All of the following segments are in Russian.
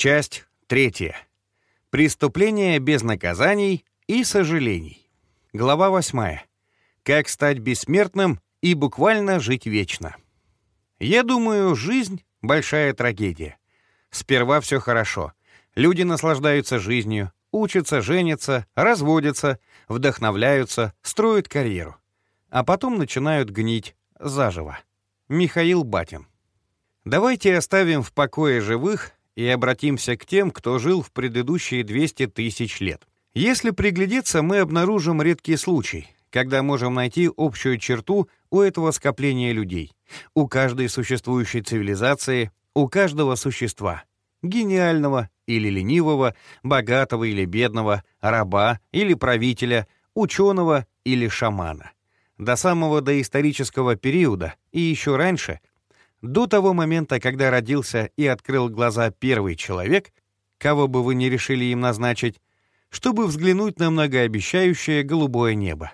Часть третья. Преступления без наказаний и сожалений. Глава восьмая. Как стать бессмертным и буквально жить вечно. Я думаю, жизнь — большая трагедия. Сперва все хорошо. Люди наслаждаются жизнью, учатся, женятся, разводятся, вдохновляются, строят карьеру. А потом начинают гнить заживо. Михаил Батин. Давайте оставим в покое живых и обратимся к тем, кто жил в предыдущие 200 тысяч лет. Если приглядеться, мы обнаружим редкий случай, когда можем найти общую черту у этого скопления людей, у каждой существующей цивилизации, у каждого существа, гениального или ленивого, богатого или бедного, раба или правителя, ученого или шамана. До самого доисторического периода и еще раньше, до того момента, когда родился и открыл глаза первый человек, кого бы вы ни решили им назначить, чтобы взглянуть на многообещающее голубое небо.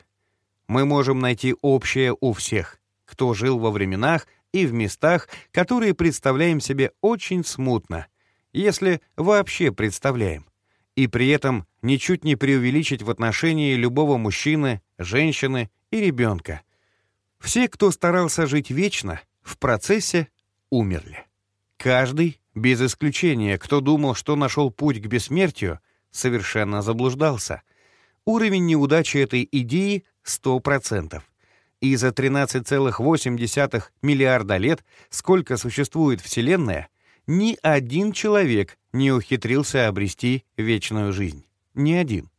Мы можем найти общее у всех, кто жил во временах и в местах, которые представляем себе очень смутно, если вообще представляем, и при этом ничуть не преувеличить в отношении любого мужчины, женщины и ребенка. Все, кто старался жить вечно, в процессе умерли. Каждый, без исключения, кто думал, что нашел путь к бессмертию, совершенно заблуждался. Уровень неудачи этой идеи — 100%. И за 13,8 миллиарда лет, сколько существует Вселенная, ни один человек не ухитрился обрести вечную жизнь. Ни один.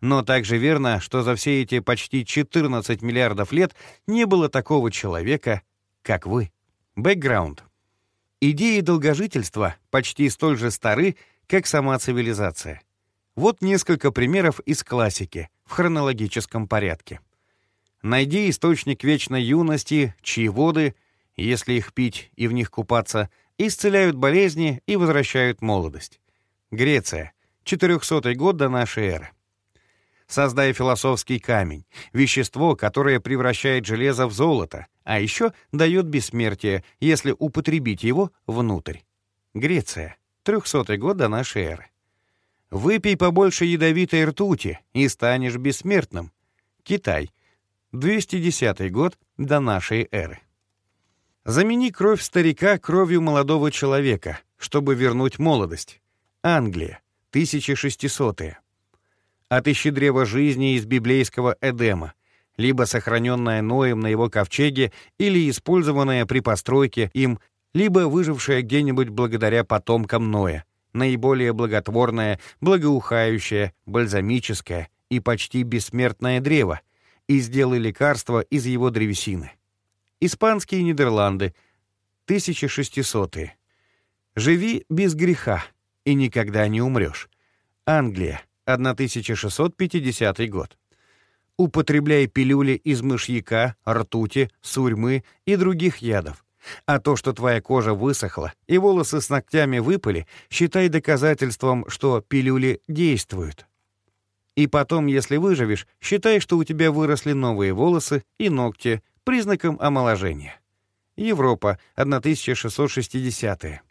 Но также верно, что за все эти почти 14 миллиардов лет не было такого человека, как вы. Бэкграунд. Идеи долгожительства почти столь же стары, как сама цивилизация. Вот несколько примеров из классики в хронологическом порядке. Найди источник вечной юности, чьи воды, если их пить и в них купаться, исцеляют болезни и возвращают молодость. Греция, 400 год до нашей эры. Создай философский камень, вещество, которое превращает железо в золото, а еще дает бессмертие, если употребить его внутрь. Греция, 300 год до нашей эры. Выпей побольше ядовитой ртути и станешь бессмертным. Китай, 210 год до нашей эры. Замени кровь старика кровью молодого человека, чтобы вернуть молодость. Англия, 1600-е. Отыщи древо жизни из библейского Эдема, либо сохраненное Ноем на его ковчеге, или использованное при постройке им, либо выжившее где-нибудь благодаря потомкам Ноя, наиболее благотворное, благоухающее, бальзамическое и почти бессмертное древо, и сделай лекарство из его древесины. Испанские Нидерланды, 1600-е. Живи без греха, и никогда не умрешь. Англия, 1650 год. Употребляй пилюли из мышьяка, ртути, сурьмы и других ядов. А то, что твоя кожа высохла и волосы с ногтями выпали, считай доказательством, что пилюли действуют. И потом, если выживешь, считай, что у тебя выросли новые волосы и ногти, признаком омоложения. Европа, 1660-е.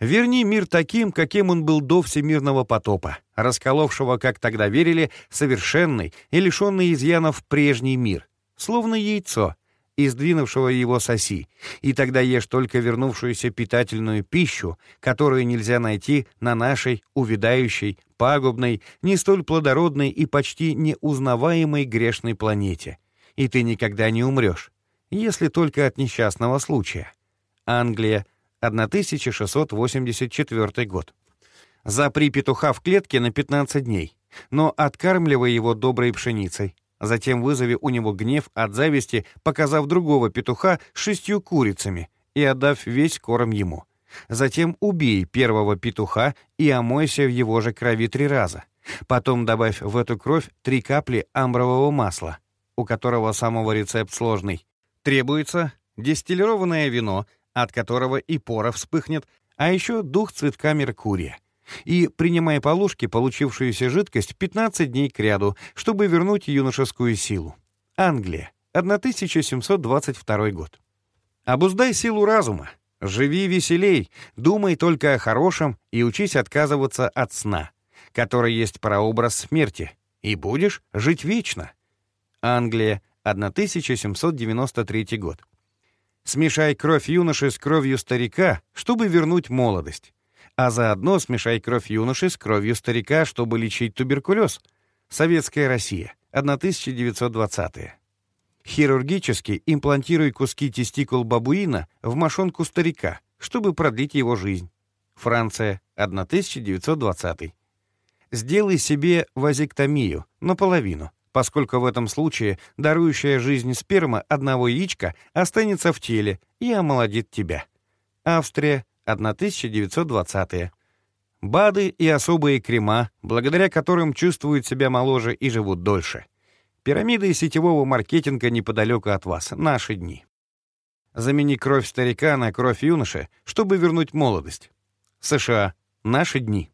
Верни мир таким, каким он был до всемирного потопа, расколовшего, как тогда верили, совершенный и лишенный изъянов прежний мир, словно яйцо — и сдвинувшего его соси, и тогда ешь только вернувшуюся питательную пищу, которую нельзя найти на нашей увядающей, пагубной, не столь плодородной и почти неузнаваемой грешной планете. И ты никогда не умрешь, если только от несчастного случая. Англия, 1684 год. Запри петуха в клетке на 15 дней, но откармливай его доброй пшеницей. Затем вызови у него гнев от зависти, показав другого петуха шестью курицами и отдав весь корм ему. Затем убей первого петуха и омойся в его же крови три раза. Потом добавь в эту кровь три капли амбрового масла, у которого самого рецепт сложный. Требуется дистиллированное вино, от которого и пора вспыхнет, а еще дух цветка Меркурия — и принимая по ложке получившуюся жидкость 15 дней кряду, чтобы вернуть юношескую силу. Англия, 1722 год. Обуздай силу разума. Живи веселей, думай только о хорошем и учись отказываться от сна, который есть прообраз смерти, и будешь жить вечно. Англия, 1793 год. Смешай кровь юноши с кровью старика, чтобы вернуть молодость. А заодно смешай кровь юноши с кровью старика, чтобы лечить туберкулез. Советская Россия, 1920 Хирургически имплантируй куски тестикул бабуина в мошонку старика, чтобы продлить его жизнь. Франция, 1920 Сделай себе вазектомию наполовину, поскольку в этом случае дарующая жизнь сперма одного яичка останется в теле и омолодит тебя. Австрия, 1920 -е. БАДы и особые крема, благодаря которым чувствуют себя моложе и живут дольше. Пирамиды сетевого маркетинга неподалеку от вас, наши дни. Замени кровь старика на кровь юноши, чтобы вернуть молодость. США, наши дни.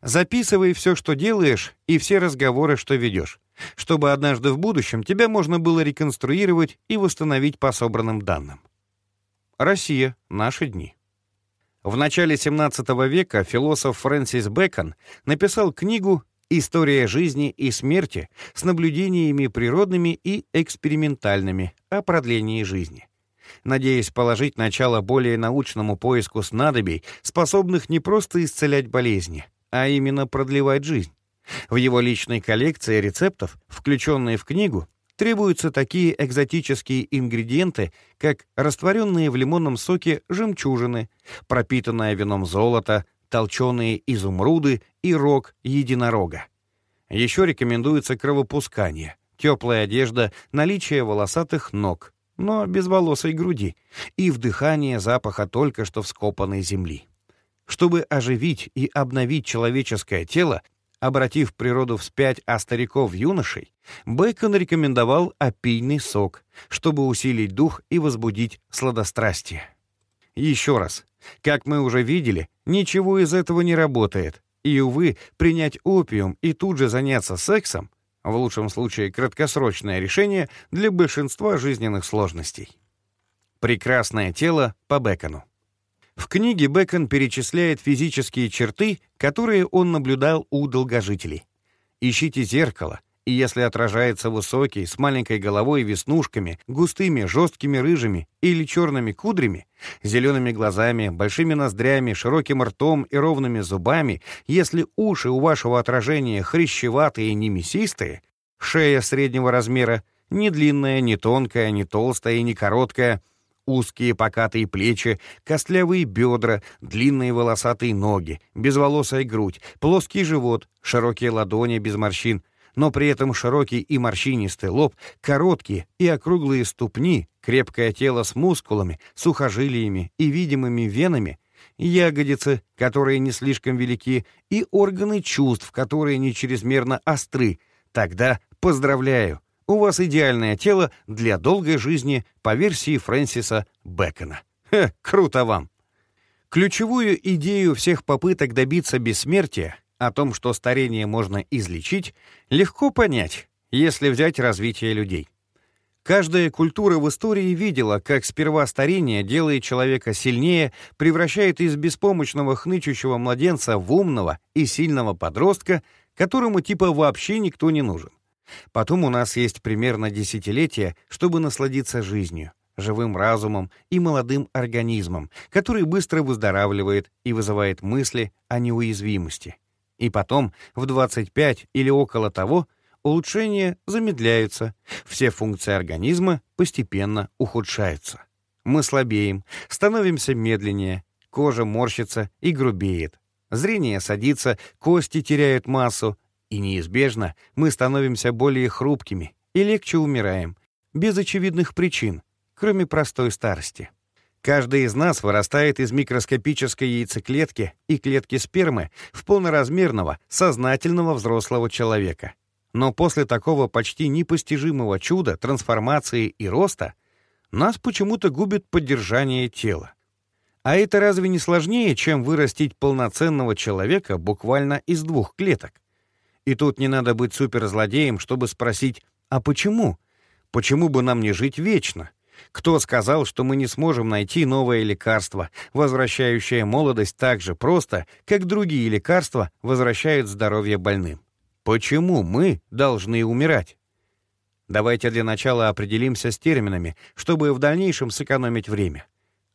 Записывай все, что делаешь, и все разговоры, что ведешь, чтобы однажды в будущем тебя можно было реконструировать и восстановить по собранным данным. Россия, наши дни. В начале XVII века философ Фрэнсис Бэкон написал книгу «История жизни и смерти» с наблюдениями природными и экспериментальными о продлении жизни надеясь положить начало более научному поиску снадобий, способных не просто исцелять болезни, а именно продлевать жизнь. В его личной коллекции рецептов, включенные в книгу, требуются такие экзотические ингредиенты, как растворенные в лимонном соке жемчужины, пропитанное вином золото, толченые изумруды и рог единорога. Еще рекомендуется кровопускание, теплая одежда, наличие волосатых ног, но без волосой груди, и вдыхание запаха только что вскопанной земли. Чтобы оживить и обновить человеческое тело, обратив природу вспять, а стариков юношей, Бэкон рекомендовал опийный сок, чтобы усилить дух и возбудить сладострастие. Еще раз, как мы уже видели, ничего из этого не работает, и, увы, принять опиум и тут же заняться сексом — в лучшем случае краткосрочное решение для большинства жизненных сложностей. Прекрасное тело по Бэкону. В книге Бэкон перечисляет физические черты, которые он наблюдал у долгожителей. Ищите зеркало, и если отражается высокий, с маленькой головой и веснушками, густыми, жесткими рыжими или черными кудрями, зелеными глазами, большими ноздрями, широким ртом и ровными зубами, если уши у вашего отражения хрящеватые и не мясистые, шея среднего размера, не длинная, не тонкая, не толстая и не короткая — Узкие покатые плечи, костлявые бедра, длинные волосатые ноги, безволосая грудь, плоский живот, широкие ладони без морщин, но при этом широкий и морщинистый лоб, короткие и округлые ступни, крепкое тело с мускулами, сухожилиями и видимыми венами, ягодицы, которые не слишком велики, и органы чувств, которые не чрезмерно остры, тогда поздравляю, у вас идеальное тело для долгой жизни по версии Фрэнсиса Бэкона. Хе, круто вам! Ключевую идею всех попыток добиться бессмертия, о том, что старение можно излечить, легко понять, если взять развитие людей. Каждая культура в истории видела, как сперва старение делает человека сильнее, превращает из беспомощного хнычущего младенца в умного и сильного подростка, которому типа вообще никто не нужен. Потом у нас есть примерно десятилетия, чтобы насладиться жизнью, живым разумом и молодым организмом, который быстро выздоравливает и вызывает мысли о неуязвимости. И потом, в 25 или около того, улучшения замедляются, все функции организма постепенно ухудшаются. Мы слабеем, становимся медленнее, кожа морщится и грубеет, зрение садится, кости теряют массу, и неизбежно мы становимся более хрупкими и легче умираем, без очевидных причин, кроме простой старости. Каждый из нас вырастает из микроскопической яйцеклетки и клетки спермы в полноразмерного, сознательного взрослого человека. Но после такого почти непостижимого чуда, трансформации и роста, нас почему-то губит поддержание тела. А это разве не сложнее, чем вырастить полноценного человека буквально из двух клеток? И тут не надо быть суперзлодеем, чтобы спросить, а почему? Почему бы нам не жить вечно? Кто сказал, что мы не сможем найти новое лекарство, возвращающее молодость так же просто, как другие лекарства возвращают здоровье больным? Почему мы должны умирать? Давайте для начала определимся с терминами, чтобы в дальнейшем сэкономить время.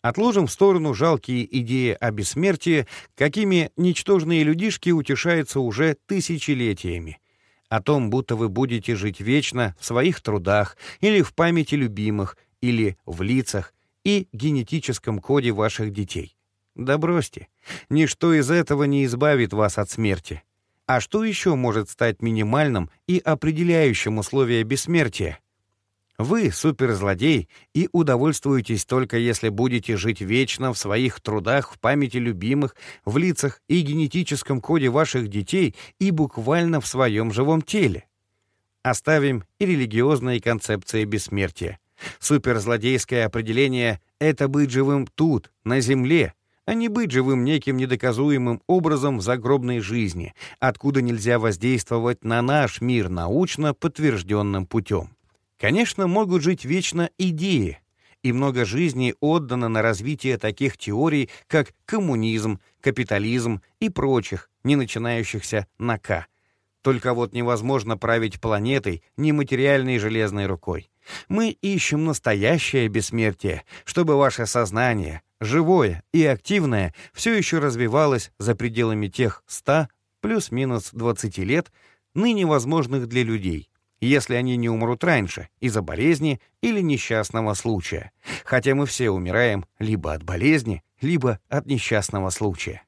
Отложим в сторону жалкие идеи о бессмертии, какими ничтожные людишки утешаются уже тысячелетиями. О том, будто вы будете жить вечно в своих трудах или в памяти любимых, или в лицах и генетическом коде ваших детей. Да бросьте, ничто из этого не избавит вас от смерти. А что еще может стать минимальным и определяющим условия бессмертия? Вы суперзлодей и удовольствуетесь только если будете жить вечно в своих трудах, в памяти любимых, в лицах и генетическом коде ваших детей и буквально в своем живом теле. Оставим и религиозные концепции бессмертия. Суперзлодейское определение — это быть живым тут, на Земле, а не быть живым неким недоказуемым образом в загробной жизни, откуда нельзя воздействовать на наш мир научно подтвержденным путем. Конечно, могут жить вечно идеи, и много жизней отдано на развитие таких теорий, как коммунизм, капитализм и прочих, не начинающихся на «К». Только вот невозможно править планетой нематериальной железной рукой. Мы ищем настоящее бессмертие, чтобы ваше сознание, живое и активное, все еще развивалось за пределами тех 100 плюс-минус 20 лет, ныне возможных для людей, если они не умрут раньше из-за болезни или несчастного случая. Хотя мы все умираем либо от болезни, либо от несчастного случая.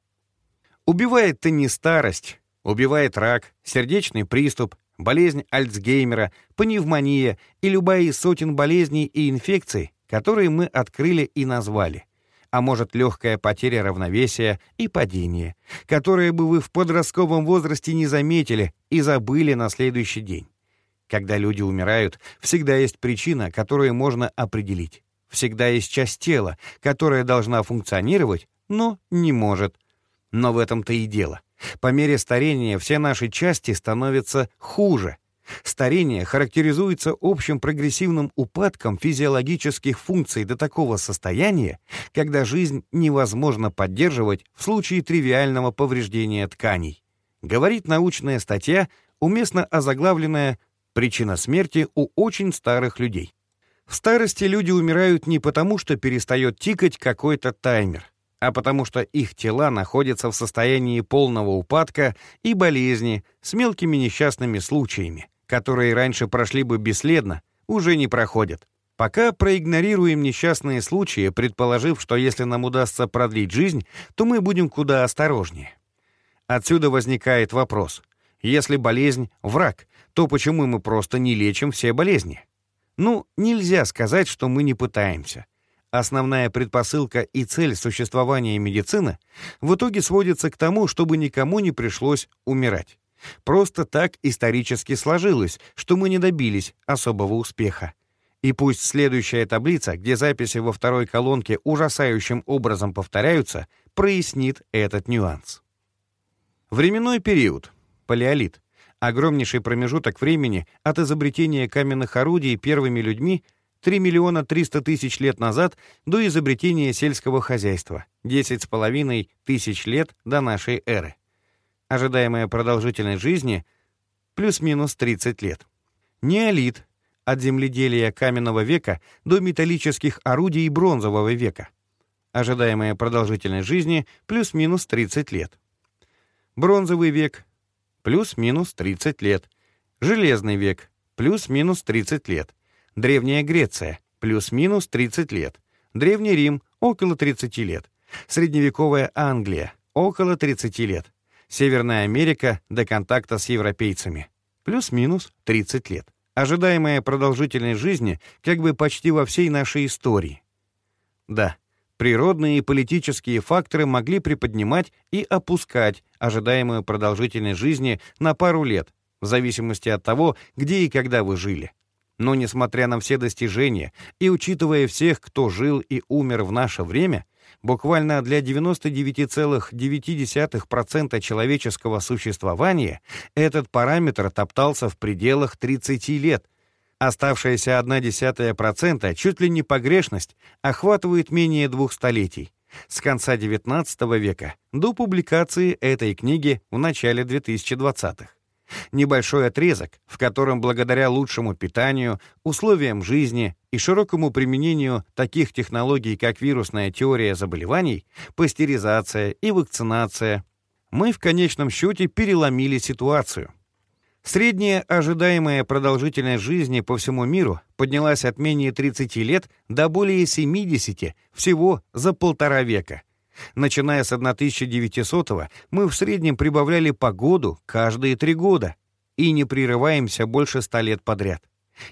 Убивает-то не старость, убивает рак, сердечный приступ, болезнь Альцгеймера, пневмония и любая из сотен болезней и инфекций, которые мы открыли и назвали. А может, легкая потеря равновесия и падение, которые бы вы в подростковом возрасте не заметили и забыли на следующий день. Когда люди умирают, всегда есть причина, которую можно определить. Всегда есть часть тела, которая должна функционировать, но не может. Но в этом-то и дело. По мере старения все наши части становятся хуже. Старение характеризуется общим прогрессивным упадком физиологических функций до такого состояния, когда жизнь невозможно поддерживать в случае тривиального повреждения тканей. Говорит научная статья, уместно озаглавленная «Причина смерти у очень старых людей». В старости люди умирают не потому, что перестает тикать какой-то таймер, а потому что их тела находятся в состоянии полного упадка и болезни с мелкими несчастными случаями, которые раньше прошли бы бесследно, уже не проходят. Пока проигнорируем несчастные случаи, предположив, что если нам удастся продлить жизнь, то мы будем куда осторожнее. Отсюда возникает вопрос. Если болезнь — враг, то почему мы просто не лечим все болезни? Ну, нельзя сказать, что мы не пытаемся. Основная предпосылка и цель существования медицины в итоге сводится к тому, чтобы никому не пришлось умирать. Просто так исторически сложилось, что мы не добились особого успеха. И пусть следующая таблица, где записи во второй колонке ужасающим образом повторяются, прояснит этот нюанс. Временной период. Палеолит. Огромнейший промежуток времени от изобретения каменных орудий первыми людьми — 3 миллиона 300 тысяч лет назад до изобретения сельского хозяйства, 10,5 тысяч лет до нашей эры. Ожидаемая продолжительность жизни — плюс-минус 30 лет. Неолит — от земледелия каменного века до металлических орудий бронзового века. Ожидаемая продолжительность жизни — плюс-минус 30 лет. Бронзовый век — плюс-минус 30 лет. Железный век — плюс-минус 30 лет. Древняя Греция — плюс-минус 30 лет. Древний Рим — около 30 лет. Средневековая Англия — около 30 лет. Северная Америка до контакта с европейцами — плюс-минус 30 лет. Ожидаемая продолжительность жизни как бы почти во всей нашей истории. Да, природные и политические факторы могли приподнимать и опускать ожидаемую продолжительность жизни на пару лет, в зависимости от того, где и когда вы жили. Но несмотря на все достижения и учитывая всех, кто жил и умер в наше время, буквально для 99,9% человеческого существования этот параметр топтался в пределах 30 лет. Оставшаяся одна десятая процента, чуть ли не погрешность, охватывает менее двух столетий, с конца XIX века до публикации этой книги в начале 2020-х. Небольшой отрезок, в котором благодаря лучшему питанию, условиям жизни и широкому применению таких технологий, как вирусная теория заболеваний, пастеризация и вакцинация, мы в конечном счете переломили ситуацию. Средняя ожидаемая продолжительность жизни по всему миру поднялась от менее 30 лет до более 70 всего за полтора века. Начиная с 1900-го, мы в среднем прибавляли по году каждые три года и не прерываемся больше 100 лет подряд.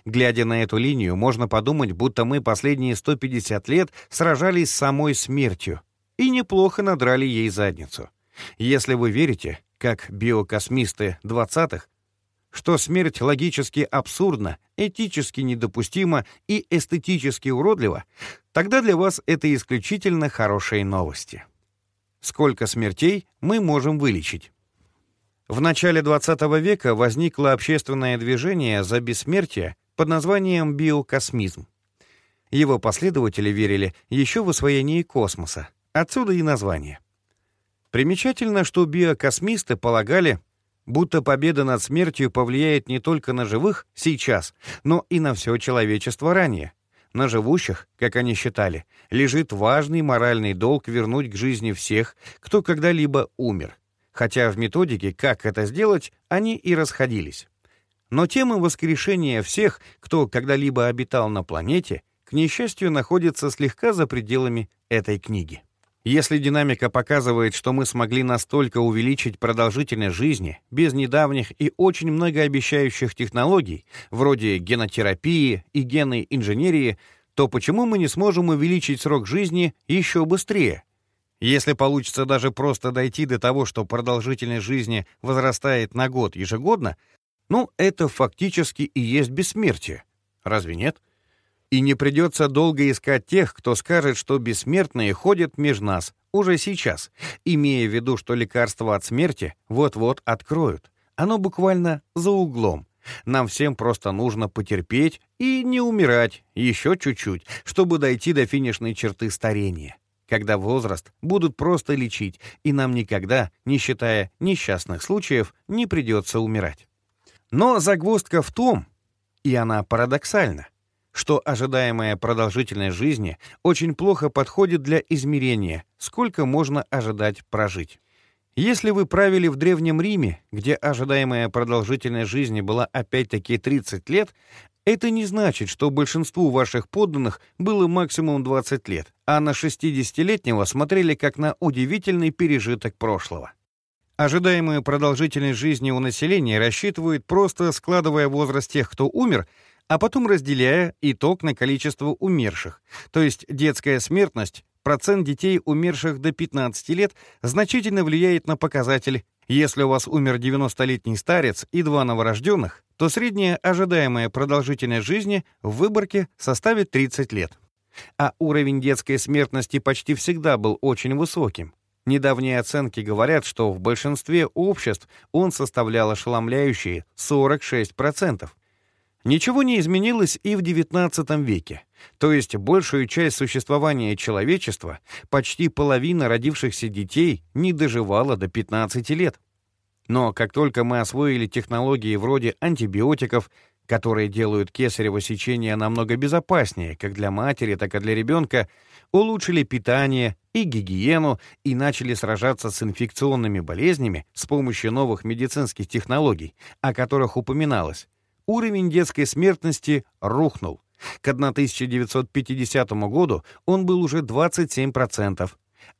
Глядя на эту линию, можно подумать, будто мы последние 150 лет сражались с самой смертью и неплохо надрали ей задницу. Если вы верите, как биокосмисты 20-х, что смерть логически абсурдна, этически недопустима и эстетически уродлива, тогда для вас это исключительно хорошие новости. Сколько смертей мы можем вылечить? В начале 20 века возникло общественное движение за бессмертие под названием биокосмизм. Его последователи верили еще в освоение космоса, отсюда и название. Примечательно, что биокосмисты полагали, будто победа над смертью повлияет не только на живых сейчас, но и на все человечество ранее. На живущих, как они считали, лежит важный моральный долг вернуть к жизни всех, кто когда-либо умер. Хотя в методике, как это сделать, они и расходились. Но тема воскрешения всех, кто когда-либо обитал на планете, к несчастью, находится слегка за пределами этой книги. Если динамика показывает, что мы смогли настолько увеличить продолжительность жизни без недавних и очень многообещающих технологий, вроде генотерапии и генной инженерии, то почему мы не сможем увеличить срок жизни еще быстрее? Если получится даже просто дойти до того, что продолжительность жизни возрастает на год ежегодно, ну, это фактически и есть бессмертие. Разве нет? И не придется долго искать тех, кто скажет, что бессмертные ходят между нас уже сейчас, имея в виду, что лекарство от смерти вот-вот откроют. Оно буквально за углом. Нам всем просто нужно потерпеть и не умирать еще чуть-чуть, чтобы дойти до финишной черты старения, когда возраст будут просто лечить, и нам никогда, не считая несчастных случаев, не придется умирать. Но загвоздка в том, и она парадоксальна, что ожидаемая продолжительность жизни очень плохо подходит для измерения, сколько можно ожидать прожить. Если вы правили в Древнем Риме, где ожидаемая продолжительность жизни была опять-таки 30 лет, это не значит, что большинству ваших подданных было максимум 20 лет, а на 60-летнего смотрели как на удивительный пережиток прошлого. Ожидаемую продолжительность жизни у населения рассчитывают просто складывая возраст тех, кто умер, а потом разделяя итог на количество умерших. То есть детская смертность, процент детей, умерших до 15 лет, значительно влияет на показатель. Если у вас умер 90-летний старец и два новорожденных, то средняя ожидаемая продолжительность жизни в выборке составит 30 лет. А уровень детской смертности почти всегда был очень высоким. Недавние оценки говорят, что в большинстве обществ он составлял ошеломляющие 46%. Ничего не изменилось и в XIX веке. То есть большую часть существования человечества, почти половина родившихся детей, не доживала до 15 лет. Но как только мы освоили технологии вроде антибиотиков, которые делают кесарево сечение намного безопаснее как для матери, так и для ребенка, улучшили питание и гигиену и начали сражаться с инфекционными болезнями с помощью новых медицинских технологий, о которых упоминалось, уровень детской смертности рухнул. К 1950 году он был уже 27%,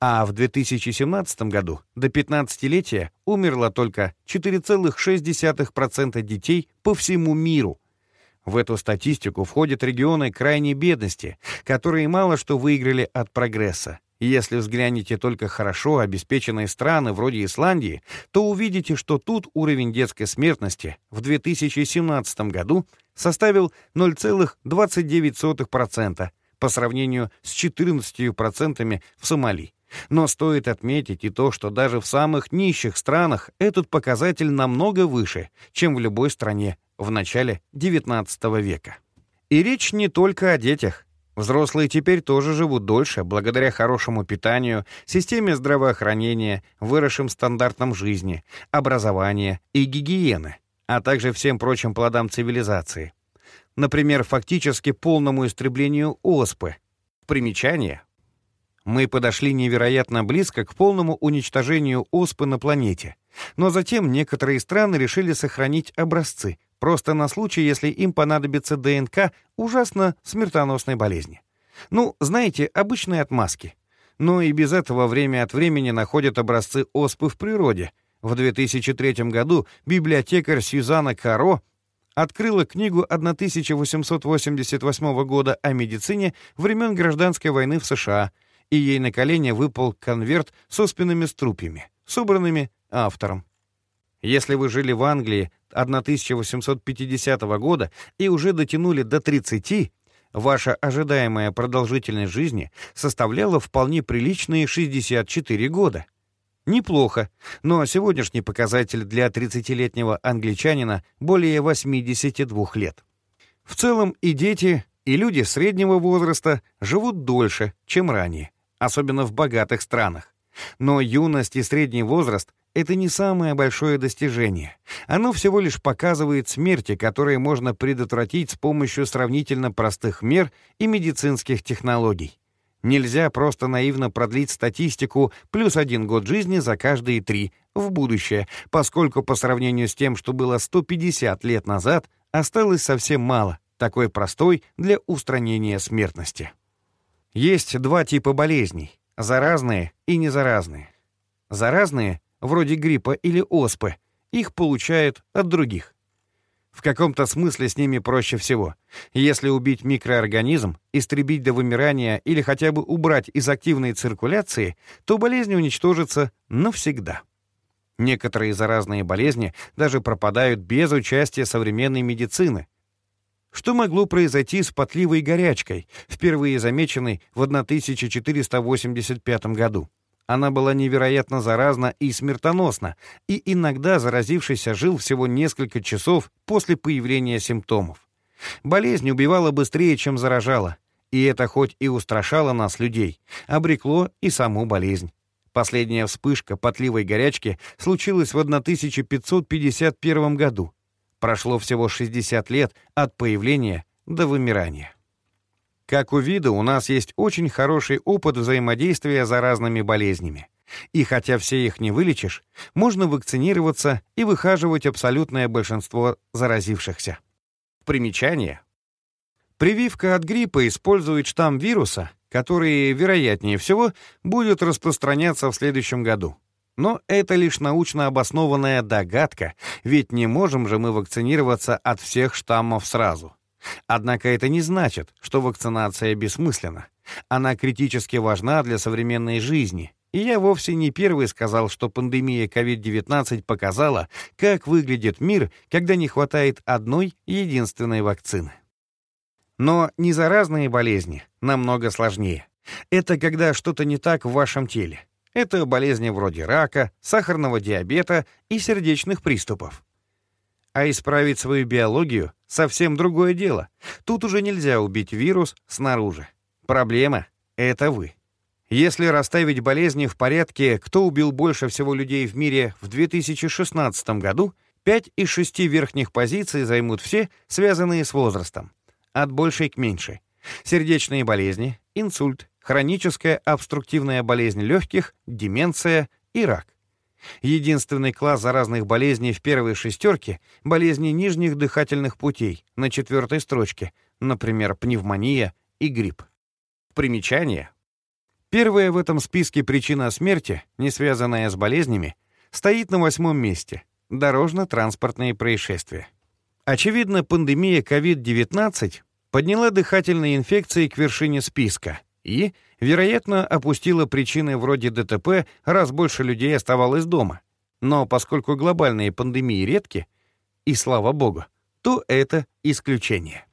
а в 2017 году до 15-летия умерло только 4,6% детей по всему миру. В эту статистику входят регионы крайней бедности, которые мало что выиграли от прогресса. Если взглянете только хорошо обеспеченные страны вроде Исландии, то увидите, что тут уровень детской смертности в 2017 году составил 0,29% по сравнению с 14% в Сомали. Но стоит отметить и то, что даже в самых нищих странах этот показатель намного выше, чем в любой стране в начале XIX века. И речь не только о детях. Взрослые теперь тоже живут дольше, благодаря хорошему питанию, системе здравоохранения, выросшим стандартам жизни, образования и гигиены, а также всем прочим плодам цивилизации. Например, фактически полному истреблению оспы. Примечание. Мы подошли невероятно близко к полному уничтожению оспы на планете. Но затем некоторые страны решили сохранить образцы, просто на случай, если им понадобится ДНК ужасно смертоносной болезни. Ну, знаете, обычные отмазки. Но и без этого время от времени находят образцы оспы в природе. В 2003 году библиотекарь Сьюзанна Каро открыла книгу 1888 года о медицине времен Гражданской войны в США, и ей на колени выпал конверт с оспенными струпьями, собранными автором. Если вы жили в Англии 1850 года и уже дотянули до 30, ваша ожидаемая продолжительность жизни составляла вполне приличные 64 года. Неплохо, но сегодняшний показатель для 30-летнего англичанина более 82 лет. В целом и дети, и люди среднего возраста живут дольше, чем ранее, особенно в богатых странах. Но юность и средний возраст — это не самое большое достижение. Оно всего лишь показывает смерти, которые можно предотвратить с помощью сравнительно простых мер и медицинских технологий. Нельзя просто наивно продлить статистику плюс один год жизни за каждые три в будущее, поскольку по сравнению с тем, что было 150 лет назад, осталось совсем мало, такой простой для устранения смертности. Есть два типа болезней Заразные и незаразные. Заразные, вроде гриппа или оспы, их получают от других. В каком-то смысле с ними проще всего. Если убить микроорганизм, истребить до вымирания или хотя бы убрать из активной циркуляции, то болезнь уничтожится навсегда. Некоторые заразные болезни даже пропадают без участия современной медицины, что могло произойти с потливой горячкой, впервые замеченной в 1485 году? Она была невероятно заразна и смертоносна, и иногда заразившийся жил всего несколько часов после появления симптомов. Болезнь убивала быстрее, чем заражала, и это хоть и устрашало нас, людей, обрекло и саму болезнь. Последняя вспышка потливой горячки случилась в 1551 году, Прошло всего 60 лет от появления до вымирания. Как у вида, у нас есть очень хороший опыт взаимодействия с разными болезнями. И хотя все их не вылечишь, можно вакцинироваться и выхаживать абсолютное большинство заразившихся. Примечание. Прививка от гриппа использует штамм вируса, который, вероятнее всего, будет распространяться в следующем году. Но это лишь научно обоснованная догадка, ведь не можем же мы вакцинироваться от всех штаммов сразу. Однако это не значит, что вакцинация бессмысленна. Она критически важна для современной жизни. И я вовсе не первый сказал, что пандемия COVID-19 показала, как выглядит мир, когда не хватает одной единственной вакцины. Но незаразные болезни намного сложнее. Это когда что-то не так в вашем теле. Это болезни вроде рака, сахарного диабета и сердечных приступов. А исправить свою биологию — совсем другое дело. Тут уже нельзя убить вирус снаружи. Проблема — это вы. Если расставить болезни в порядке, кто убил больше всего людей в мире в 2016 году, 5 из 6 верхних позиций займут все, связанные с возрастом. От большей к меньшей. Сердечные болезни, инсульт, хроническая обструктивная болезнь легких, деменция и рак. Единственный класс заразных болезней в первой шестерке — болезни нижних дыхательных путей на четвертой строчке, например, пневмония и грипп. Примечание. Первая в этом списке причина смерти, не связанная с болезнями, стоит на восьмом месте — дорожно-транспортные происшествия. Очевидно, пандемия COVID-19 подняла дыхательные инфекции к вершине списка — и, вероятно, опустила причины вроде ДТП, раз больше людей оставалось дома. Но поскольку глобальные пандемии редки, и слава богу, то это исключение.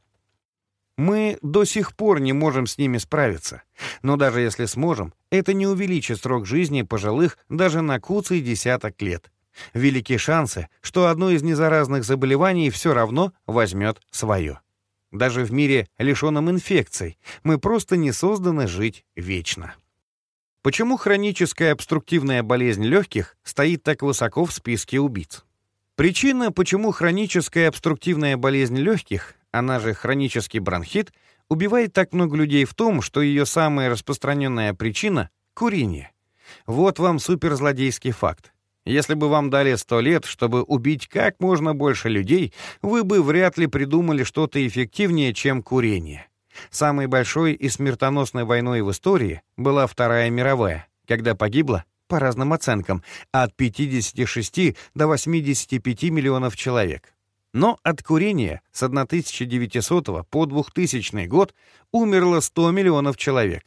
Мы до сих пор не можем с ними справиться. Но даже если сможем, это не увеличит срок жизни пожилых даже на куцый десяток лет. Велики шансы, что одно из незаразных заболеваний все равно возьмет свое. Даже в мире, лишенном инфекций, мы просто не созданы жить вечно. Почему хроническая обструктивная болезнь легких стоит так высоко в списке убийц? Причина, почему хроническая обструктивная болезнь легких, она же хронический бронхит, убивает так много людей в том, что ее самая распространенная причина — курение. Вот вам суперзлодейский факт. Если бы вам дали сто лет, чтобы убить как можно больше людей, вы бы вряд ли придумали что-то эффективнее, чем курение. Самой большой и смертоносной войной в истории была Вторая мировая, когда погибло, по разным оценкам, от 56 до 85 миллионов человек. Но от курения с 1900 по 2000 год умерло 100 миллионов человек,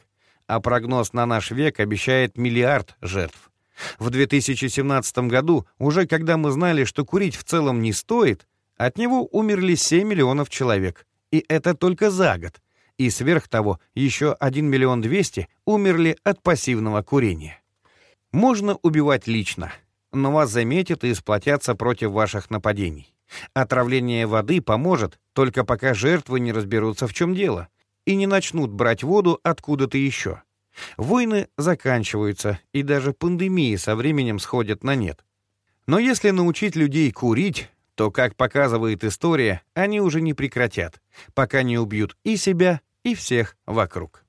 а прогноз на наш век обещает миллиард жертв. В 2017 году, уже когда мы знали, что курить в целом не стоит, от него умерли 7 миллионов человек. И это только за год. И сверх того, еще 1 миллион 200 умерли от пассивного курения. Можно убивать лично, но вас заметят и сплотятся против ваших нападений. Отравление воды поможет, только пока жертвы не разберутся, в чем дело, и не начнут брать воду откуда-то еще. Войны заканчиваются, и даже пандемии со временем сходят на нет. Но если научить людей курить, то, как показывает история, они уже не прекратят, пока не убьют и себя, и всех вокруг.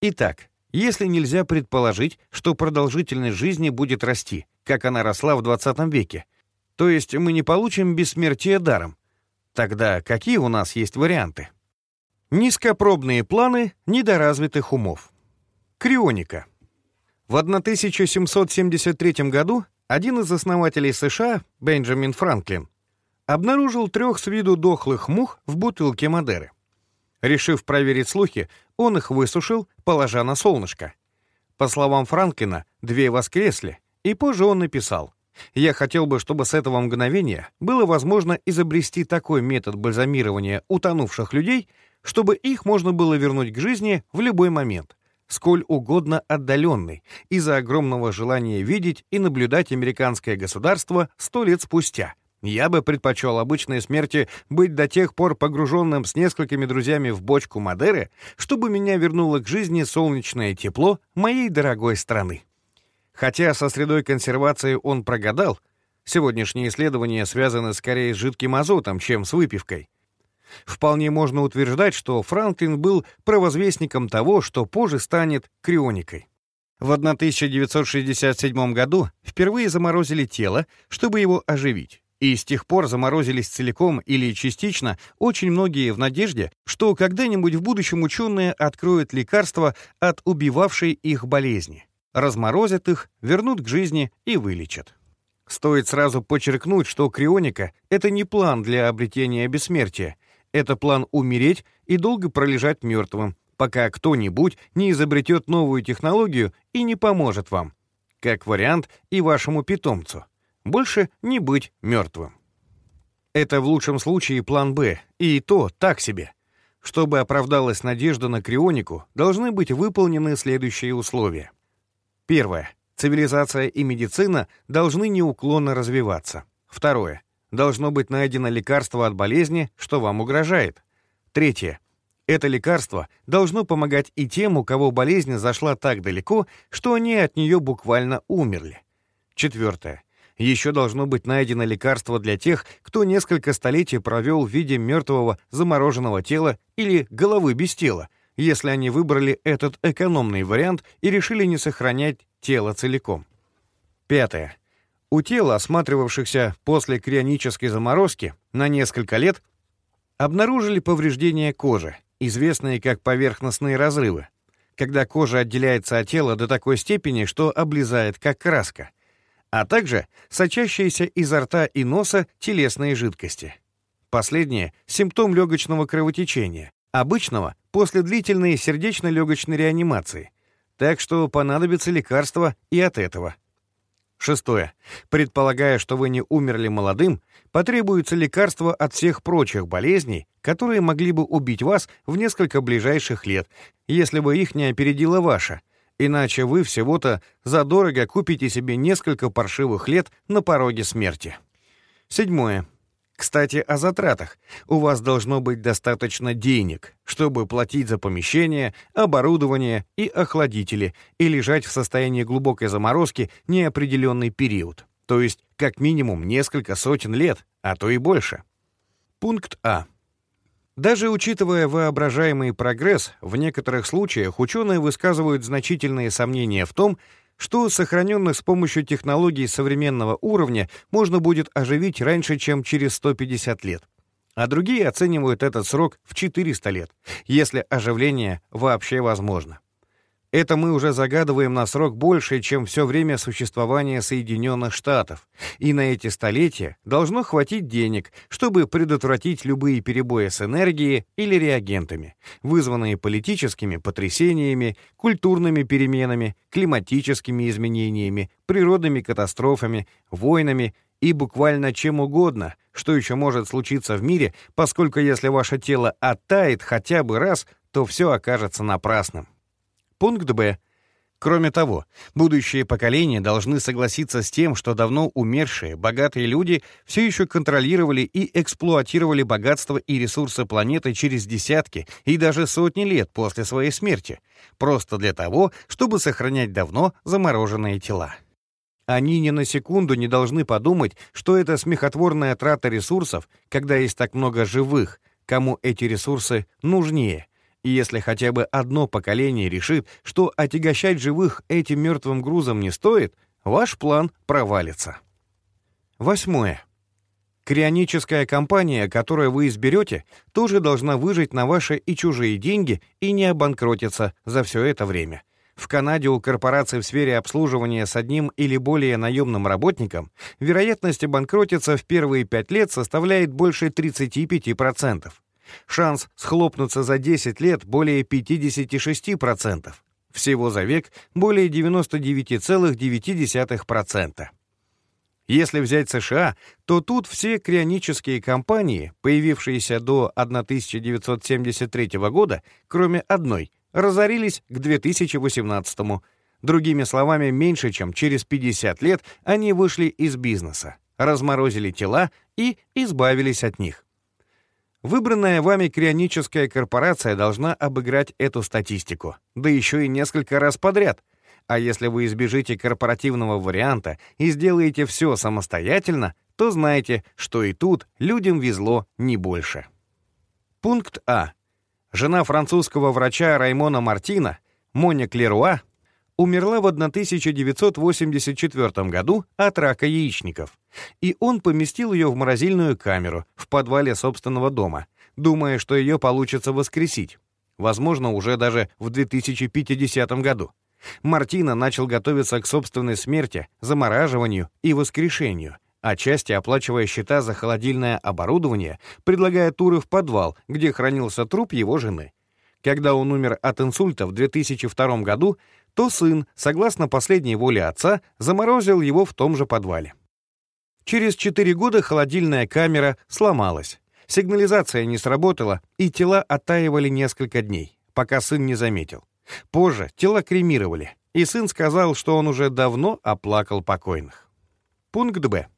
Итак, если нельзя предположить, что продолжительность жизни будет расти, как она росла в 20 веке, то есть мы не получим бессмертие даром, тогда какие у нас есть варианты? Низкопробные планы недоразвитых умов. Крионика. В 1773 году один из основателей США, Бенджамин Франклин, обнаружил трех с виду дохлых мух в бутылке Мадеры. Решив проверить слухи, он их высушил, положа на солнышко. По словам Франклина, две воскресли, и позже он написал, «Я хотел бы, чтобы с этого мгновения было возможно изобрести такой метод бальзамирования утонувших людей, чтобы их можно было вернуть к жизни в любой момент, сколь угодно отдаленный, из-за огромного желания видеть и наблюдать американское государство сто лет спустя. Я бы предпочел обычной смерти быть до тех пор погруженным с несколькими друзьями в бочку Мадеры, чтобы меня вернуло к жизни солнечное тепло моей дорогой страны. Хотя со средой консервации он прогадал, сегодняшние исследования связаны скорее с жидким азотом, чем с выпивкой. Вполне можно утверждать, что Франклин был провозвестником того, что позже станет крионикой. В 1967 году впервые заморозили тело, чтобы его оживить. И с тех пор заморозились целиком или частично очень многие в надежде, что когда-нибудь в будущем ученые откроют лекарство от убивавшей их болезни, разморозят их, вернут к жизни и вылечат. Стоит сразу подчеркнуть, что крионика — это не план для обретения бессмертия, это план умереть и долго пролежать мертвым, пока кто-нибудь не изобретет новую технологию и не поможет вам. Как вариант и вашему питомцу. Больше не быть мертвым. Это в лучшем случае план «Б», и то так себе. Чтобы оправдалась надежда на крионику, должны быть выполнены следующие условия. Первое. Цивилизация и медицина должны неуклонно развиваться. Второе. Должно быть найдено лекарство от болезни, что вам угрожает. Третье. Это лекарство должно помогать и тем, у кого болезнь зашла так далеко, что они от нее буквально умерли. Четвертое. Еще должно быть найдено лекарство для тех, кто несколько столетий провел в виде мертвого замороженного тела или головы без тела, если они выбрали этот экономный вариант и решили не сохранять тело целиком. Пятое. У тела, осматривавшихся после крионической заморозки на несколько лет, обнаружили повреждения кожи, известные как поверхностные разрывы, когда кожа отделяется от тела до такой степени, что облезает как краска, а также сочащиеся изо рта и носа телесные жидкости. Последнее — симптом легочного кровотечения, обычного после длительной сердечно-легочной реанимации, так что понадобится лекарство и от этого. Шестое. Предполагая, что вы не умерли молодым, потребуется лекарство от всех прочих болезней, которые могли бы убить вас в несколько ближайших лет, если бы их не опередила ваша, иначе вы всего-то задорого купите себе несколько паршивых лет на пороге смерти. Седьмое. Кстати, о затратах. У вас должно быть достаточно денег, чтобы платить за помещение, оборудование и охладители и лежать в состоянии глубокой заморозки неопределенный период, то есть как минимум несколько сотен лет, а то и больше. Пункт А. Даже учитывая воображаемый прогресс, в некоторых случаях ученые высказывают значительные сомнения в том, что сохраненных с помощью технологий современного уровня можно будет оживить раньше, чем через 150 лет. А другие оценивают этот срок в 400 лет, если оживление вообще возможно. Это мы уже загадываем на срок больше, чем все время существования Соединенных Штатов. И на эти столетия должно хватить денег, чтобы предотвратить любые перебои с энергией или реагентами, вызванные политическими потрясениями, культурными переменами, климатическими изменениями, природными катастрофами, войнами и буквально чем угодно, что еще может случиться в мире, поскольку если ваше тело оттает хотя бы раз, то все окажется напрасным. Пункт Б. Кроме того, будущие поколения должны согласиться с тем, что давно умершие, богатые люди все еще контролировали и эксплуатировали богатство и ресурсы планеты через десятки и даже сотни лет после своей смерти, просто для того, чтобы сохранять давно замороженные тела. Они ни на секунду не должны подумать, что это смехотворная трата ресурсов, когда есть так много живых, кому эти ресурсы нужнее — и если хотя бы одно поколение решит, что отягощать живых этим мертвым грузом не стоит, ваш план провалится. Восьмое. Крионическая компания, которую вы изберете, тоже должна выжить на ваши и чужие деньги и не обанкротиться за все это время. В Канаде у корпораций в сфере обслуживания с одним или более наемным работником вероятность обанкротиться в первые пять лет составляет больше 35%. Шанс схлопнуться за 10 лет более 56%. Всего за век более 99,9%. Если взять США, то тут все крионические компании, появившиеся до 1973 года, кроме одной, разорились к 2018 -му. Другими словами, меньше чем через 50 лет они вышли из бизнеса, разморозили тела и избавились от них. Выбранная вами крионическая корпорация должна обыграть эту статистику, да еще и несколько раз подряд. А если вы избежите корпоративного варианта и сделаете все самостоятельно, то знайте, что и тут людям везло не больше. Пункт А. Жена французского врача Раймона Мартина, Моня Клеруа, умерла в 1984 году от рака яичников, и он поместил ее в морозильную камеру в подвале собственного дома, думая, что ее получится воскресить, возможно, уже даже в 2050 году. Мартина начал готовиться к собственной смерти, замораживанию и воскрешению, отчасти оплачивая счета за холодильное оборудование, предлагая туры в подвал, где хранился труп его жены. Когда он умер от инсульта в 2002 году, то сын, согласно последней воле отца, заморозил его в том же подвале. Через 4 года холодильная камера сломалась. Сигнализация не сработала, и тела оттаивали несколько дней, пока сын не заметил. Позже тела кремировали, и сын сказал, что он уже давно оплакал покойных. Пункт Б.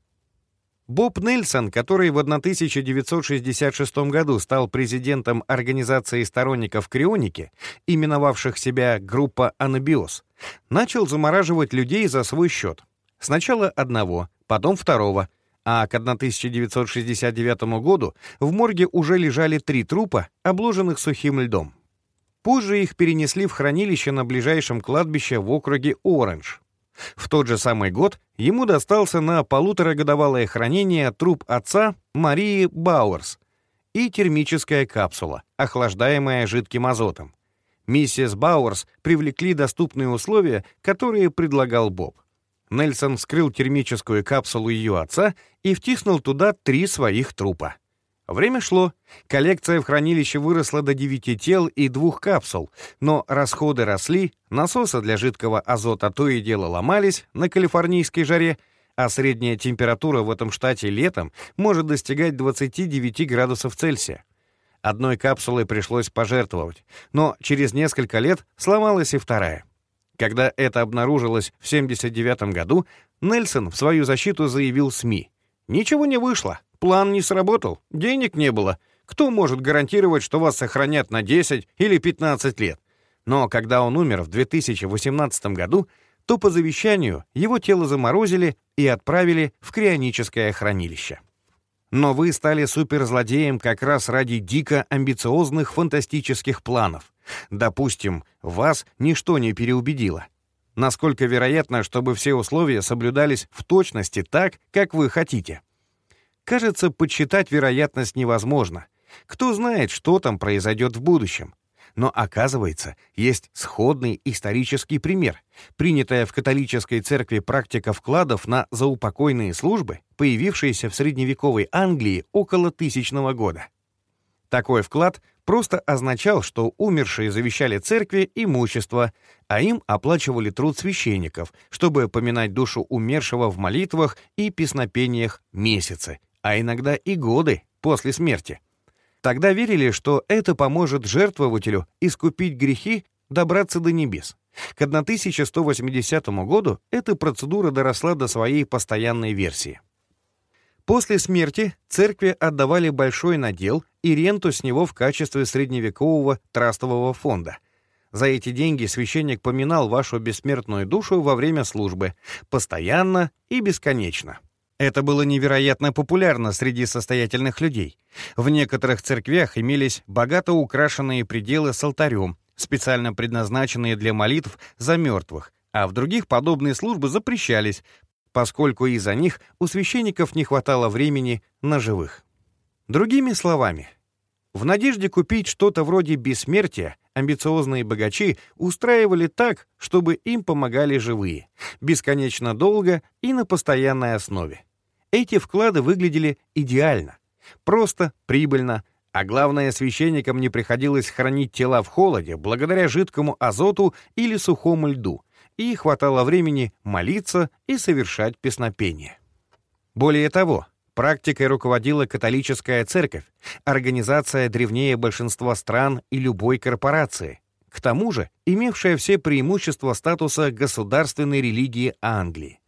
Боб Нельсон, который в 1966 году стал президентом организации сторонников крионики, именовавших себя группа «Анабиоз», начал замораживать людей за свой счет. Сначала одного, потом второго, а к 1969 году в морге уже лежали три трупа, обложенных сухим льдом. Позже их перенесли в хранилище на ближайшем кладбище в округе Оранж. В тот же самый год ему достался на полуторагодовалое хранение труп отца Марии Бауэрс и термическая капсула, охлаждаемая жидким азотом. Миссис Бауэрс привлекли доступные условия, которые предлагал Боб. Нельсон вскрыл термическую капсулу ее отца и втиснул туда три своих трупа. Время шло. Коллекция в хранилище выросла до 9 тел и двух капсул, но расходы росли, насосы для жидкого азота то и дело ломались на калифорнийской жаре, а средняя температура в этом штате летом может достигать 29 градусов Цельсия. Одной капсулой пришлось пожертвовать, но через несколько лет сломалась и вторая. Когда это обнаружилось в 1979 году, Нельсон в свою защиту заявил СМИ. «Ничего не вышло, план не сработал, денег не было. Кто может гарантировать, что вас сохранят на 10 или 15 лет?» Но когда он умер в 2018 году, то по завещанию его тело заморозили и отправили в крионическое хранилище. Но вы стали суперзлодеем как раз ради дико амбициозных фантастических планов. Допустим, вас ничто не переубедило. Насколько вероятно, чтобы все условия соблюдались в точности так, как вы хотите? Кажется, подсчитать вероятность невозможно. Кто знает, что там произойдет в будущем? Но оказывается, есть сходный исторический пример. Принятая в католической церкви практика вкладов на заупокойные службы, появившаяся в средневековой Англии около тысячного года. Такой вклад просто означал, что умершие завещали церкви имущество, а им оплачивали труд священников, чтобы поминать душу умершего в молитвах и песнопениях месяцы, а иногда и годы после смерти. Тогда верили, что это поможет жертвователю искупить грехи, добраться до небес. К 1180 году эта процедура доросла до своей постоянной версии. После смерти церкви отдавали большой надел и ренту с него в качестве средневекового трастового фонда. За эти деньги священник поминал вашу бессмертную душу во время службы, постоянно и бесконечно. Это было невероятно популярно среди состоятельных людей. В некоторых церквях имелись богато украшенные пределы с алтарем, специально предназначенные для молитв за мертвых, а в других подобные службы запрещались, поскольку из-за них у священников не хватало времени на живых. Другими словами, в надежде купить что-то вроде бессмертия, амбициозные богачи устраивали так, чтобы им помогали живые, бесконечно долго и на постоянной основе. Эти вклады выглядели идеально. Просто, прибыльно, а главное, священникам не приходилось хранить тела в холоде благодаря жидкому азоту или сухому льду, и хватало времени молиться и совершать песнопение. Более того, практикой руководила католическая церковь, организация древнее большинства стран и любой корпорации, к тому же имевшая все преимущества статуса государственной религии Англии.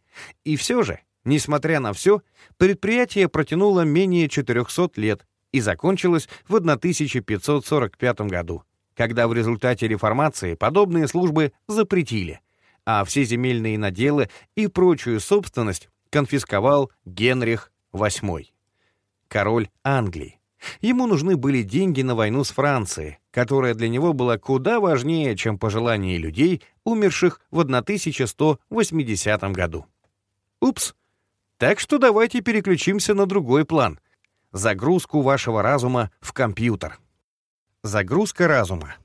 И все же, Несмотря на все, предприятие протянуло менее 400 лет и закончилось в 1545 году, когда в результате реформации подобные службы запретили, а все земельные наделы и прочую собственность конфисковал Генрих VIII, король Англии. Ему нужны были деньги на войну с Францией, которая для него была куда важнее, чем пожелания людей, умерших в 1180 году. Упс, так что давайте переключимся на другой план. Загрузку вашего разума в компьютер. Загрузка разума.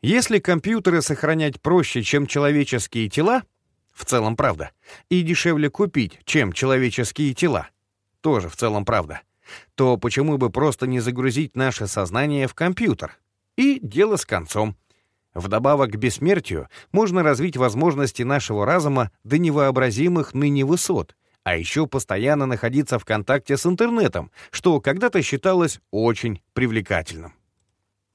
Если компьютеры сохранять проще, чем человеческие тела, в целом правда, и дешевле купить, чем человеческие тела, тоже в целом правда, то почему бы просто не загрузить наше сознание в компьютер? И дело с концом. Вдобавок к бессмертию можно развить возможности нашего разума до невообразимых ныне высот — а еще постоянно находиться в контакте с интернетом, что когда-то считалось очень привлекательным.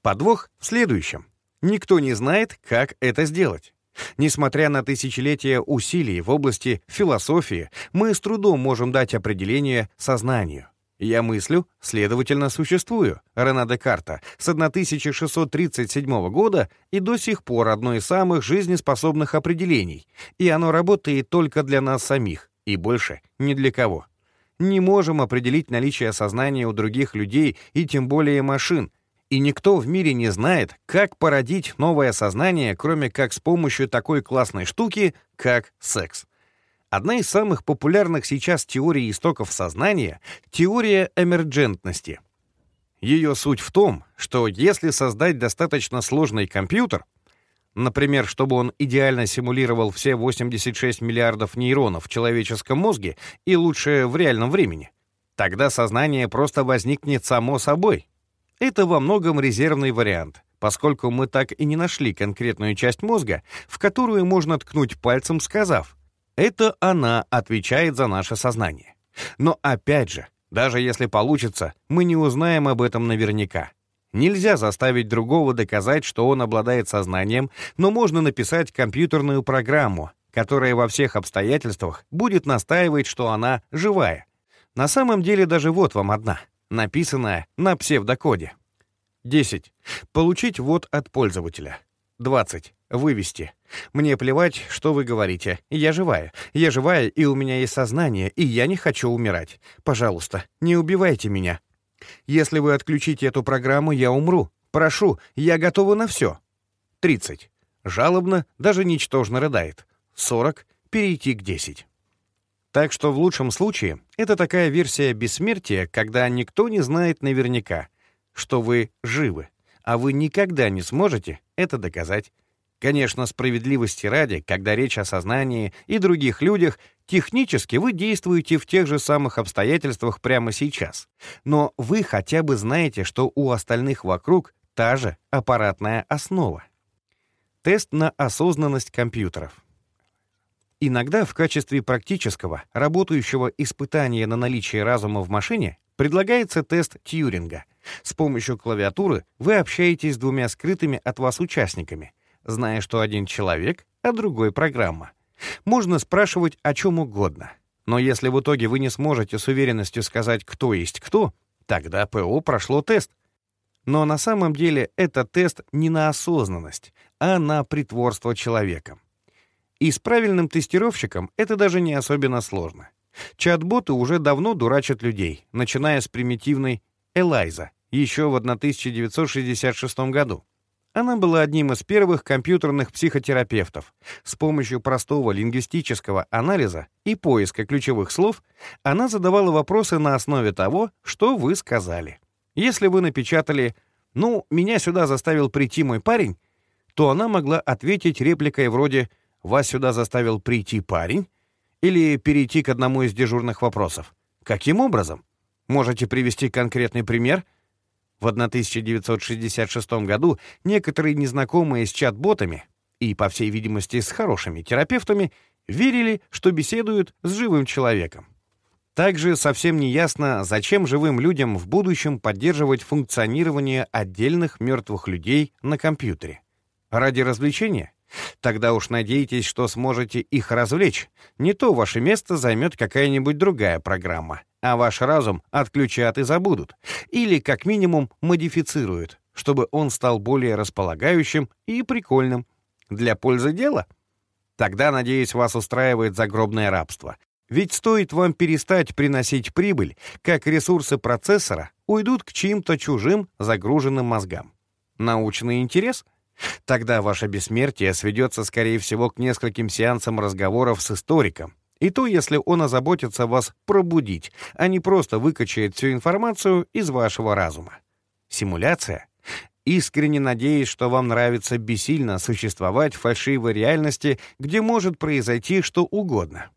Подвох в следующем. Никто не знает, как это сделать. Несмотря на тысячелетия усилий в области философии, мы с трудом можем дать определение сознанию. «Я мыслю, следовательно, существую» Рена Декарта с 1637 года и до сих пор одно из самых жизнеспособных определений, и оно работает только для нас самих, и больше ни для кого. Не можем определить наличие сознания у других людей и тем более машин, и никто в мире не знает, как породить новое сознание, кроме как с помощью такой классной штуки, как секс. Одна из самых популярных сейчас теорий истоков сознания — теория эмерджентности. Ее суть в том, что если создать достаточно сложный компьютер — Например, чтобы он идеально симулировал все 86 миллиардов нейронов в человеческом мозге и лучше в реальном времени. Тогда сознание просто возникнет само собой. Это во многом резервный вариант, поскольку мы так и не нашли конкретную часть мозга, в которую можно ткнуть пальцем, сказав «это она отвечает за наше сознание». Но опять же, даже если получится, мы не узнаем об этом наверняка. Нельзя заставить другого доказать, что он обладает сознанием, но можно написать компьютерную программу, которая во всех обстоятельствах будет настаивать, что она живая. На самом деле даже вот вам одна, написанная на псевдокоде. 10. Получить ввод от пользователя. 20. Вывести. Мне плевать, что вы говорите. Я живая. Я живая, и у меня есть сознание, и я не хочу умирать. Пожалуйста, не убивайте меня. Если вы отключите эту программу, я умру. Прошу, я готова на все. 30. Жалобно, даже ничтожно рыдает. 40. Перейти к 10. Так что в лучшем случае это такая версия бессмертия, когда никто не знает наверняка — что вы живы, а вы никогда не сможете это доказать. Конечно, справедливости ради, когда речь о сознании и других людях, технически вы действуете в тех же самых обстоятельствах прямо сейчас. Но вы хотя бы знаете, что у остальных вокруг та же аппаратная основа. Тест на осознанность компьютеров. Иногда в качестве практического, работающего испытания на наличие разума в машине предлагается тест Тьюринга, с помощью клавиатуры вы общаетесь с двумя скрытыми от вас участниками, зная, что один человек, а другой — программа. Можно спрашивать о чем угодно. Но если в итоге вы не сможете с уверенностью сказать, кто есть кто, тогда ПО прошло тест. Но на самом деле это тест не на осознанность, а на притворство человека. И с правильным тестировщиком это даже не особенно сложно. Чат-боты уже давно дурачат людей, начиная с примитивной Элайза, еще в 1966 году. Она была одним из первых компьютерных психотерапевтов. С помощью простого лингвистического анализа и поиска ключевых слов она задавала вопросы на основе того, что вы сказали. Если вы напечатали «Ну, меня сюда заставил прийти мой парень», то она могла ответить репликой вроде «Вас сюда заставил прийти парень?» или перейти к одному из дежурных вопросов. Каким образом? Можете привести конкретный пример? В 1966 году некоторые незнакомые с чат-ботами и, по всей видимости, с хорошими терапевтами верили, что беседуют с живым человеком. Также совсем не ясно, зачем живым людям в будущем поддерживать функционирование отдельных мертвых людей на компьютере. Ради развлечения? Тогда уж надейтесь, что сможете их развлечь. Не то ваше место займет какая-нибудь другая программа а ваш разум отключат и забудут, или как минимум модифицируют, чтобы он стал более располагающим и прикольным. Для пользы дела? Тогда, надеюсь, вас устраивает загробное рабство. Ведь стоит вам перестать приносить прибыль, как ресурсы процессора уйдут к чьим-то чужим загруженным мозгам. Научный интерес? Тогда ваше бессмертие сведется, скорее всего, к нескольким сеансам разговоров с историком, и то, если он озаботится вас пробудить, а не просто выкачает всю информацию из вашего разума. Симуляция? Искренне надеюсь, что вам нравится бессильно существовать в фальшивой реальности, где может произойти что угодно.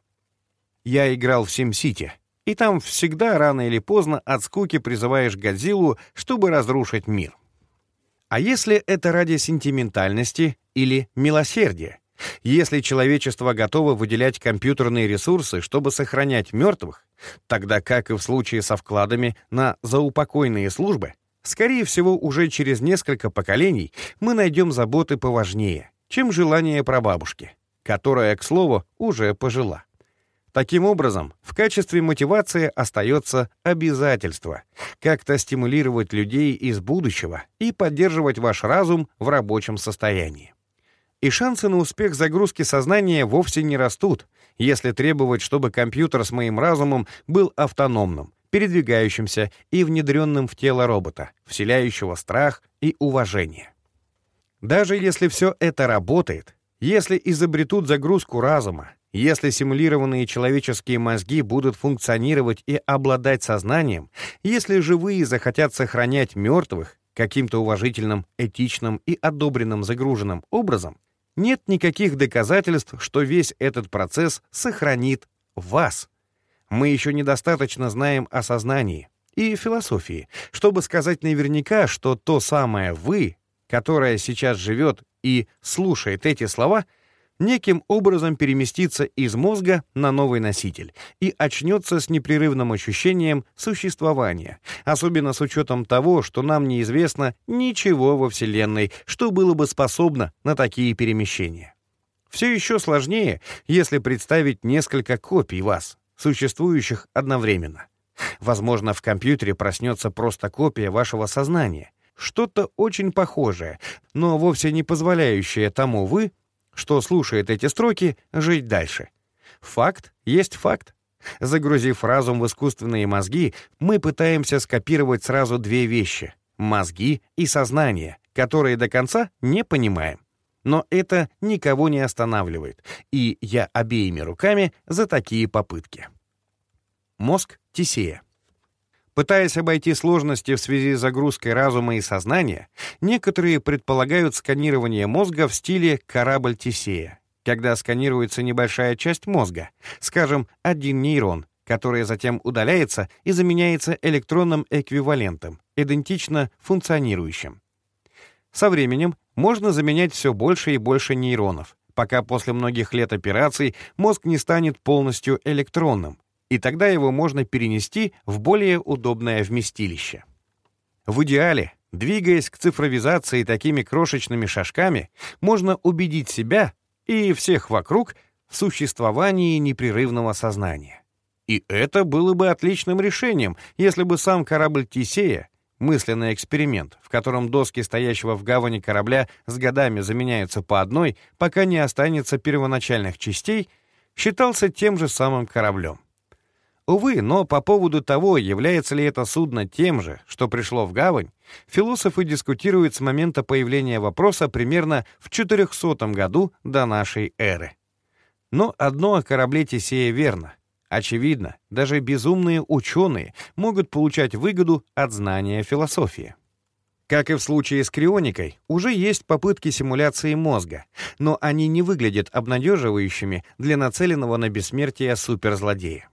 Я играл в Сим-Сити, и там всегда рано или поздно от скуки призываешь Годзиллу, чтобы разрушить мир. А если это ради сентиментальности или милосердия? Если человечество готово выделять компьютерные ресурсы, чтобы сохранять мертвых, тогда, как и в случае со вкладами на заупокойные службы, скорее всего, уже через несколько поколений мы найдем заботы поважнее, чем желание прабабушки, которая, к слову, уже пожила. Таким образом, в качестве мотивации остается обязательство как-то стимулировать людей из будущего и поддерживать ваш разум в рабочем состоянии. И шансы на успех загрузки сознания вовсе не растут, если требовать, чтобы компьютер с моим разумом был автономным, передвигающимся и внедренным в тело робота, вселяющего страх и уважение. Даже если все это работает, если изобретут загрузку разума, если симулированные человеческие мозги будут функционировать и обладать сознанием, если живые захотят сохранять мертвых каким-то уважительным, этичным и одобренным загруженным образом, нет никаких доказательств, что весь этот процесс сохранит вас. Мы еще недостаточно знаем о сознании и философии, чтобы сказать наверняка, что то самое «вы», которое сейчас живет и слушает эти слова, неким образом переместится из мозга на новый носитель и очнется с непрерывным ощущением существования, особенно с учетом того, что нам неизвестно ничего во Вселенной, что было бы способно на такие перемещения. Все еще сложнее, если представить несколько копий вас, существующих одновременно. Возможно, в компьютере проснется просто копия вашего сознания, что-то очень похожее, но вовсе не позволяющее тому вы, что слушает эти строки, жить дальше. Факт есть факт. Загрузив разум в искусственные мозги, мы пытаемся скопировать сразу две вещи — мозги и сознание, которые до конца не понимаем. Но это никого не останавливает, и я обеими руками за такие попытки. Мозг Тисея. Пытаясь обойти сложности в связи с загрузкой разума и сознания, некоторые предполагают сканирование мозга в стиле «корабль Тесея», когда сканируется небольшая часть мозга, скажем, один нейрон, который затем удаляется и заменяется электронным эквивалентом, идентично функционирующим. Со временем можно заменять все больше и больше нейронов, пока после многих лет операций мозг не станет полностью электронным, и тогда его можно перенести в более удобное вместилище. В идеале, двигаясь к цифровизации такими крошечными шажками, можно убедить себя и всех вокруг в существовании непрерывного сознания. И это было бы отличным решением, если бы сам корабль Тисея, мысленный эксперимент, в котором доски стоящего в гавани корабля с годами заменяются по одной, пока не останется первоначальных частей, считался тем же самым кораблем. Увы, но по поводу того, является ли это судно тем же, что пришло в гавань, философы дискутируют с момента появления вопроса примерно в 400 году до нашей эры. Но одно о корабле Тесея верно. Очевидно, даже безумные ученые могут получать выгоду от знания философии. Как и в случае с крионикой, уже есть попытки симуляции мозга, но они не выглядят обнадеживающими для нацеленного на бессмертие суперзлодея.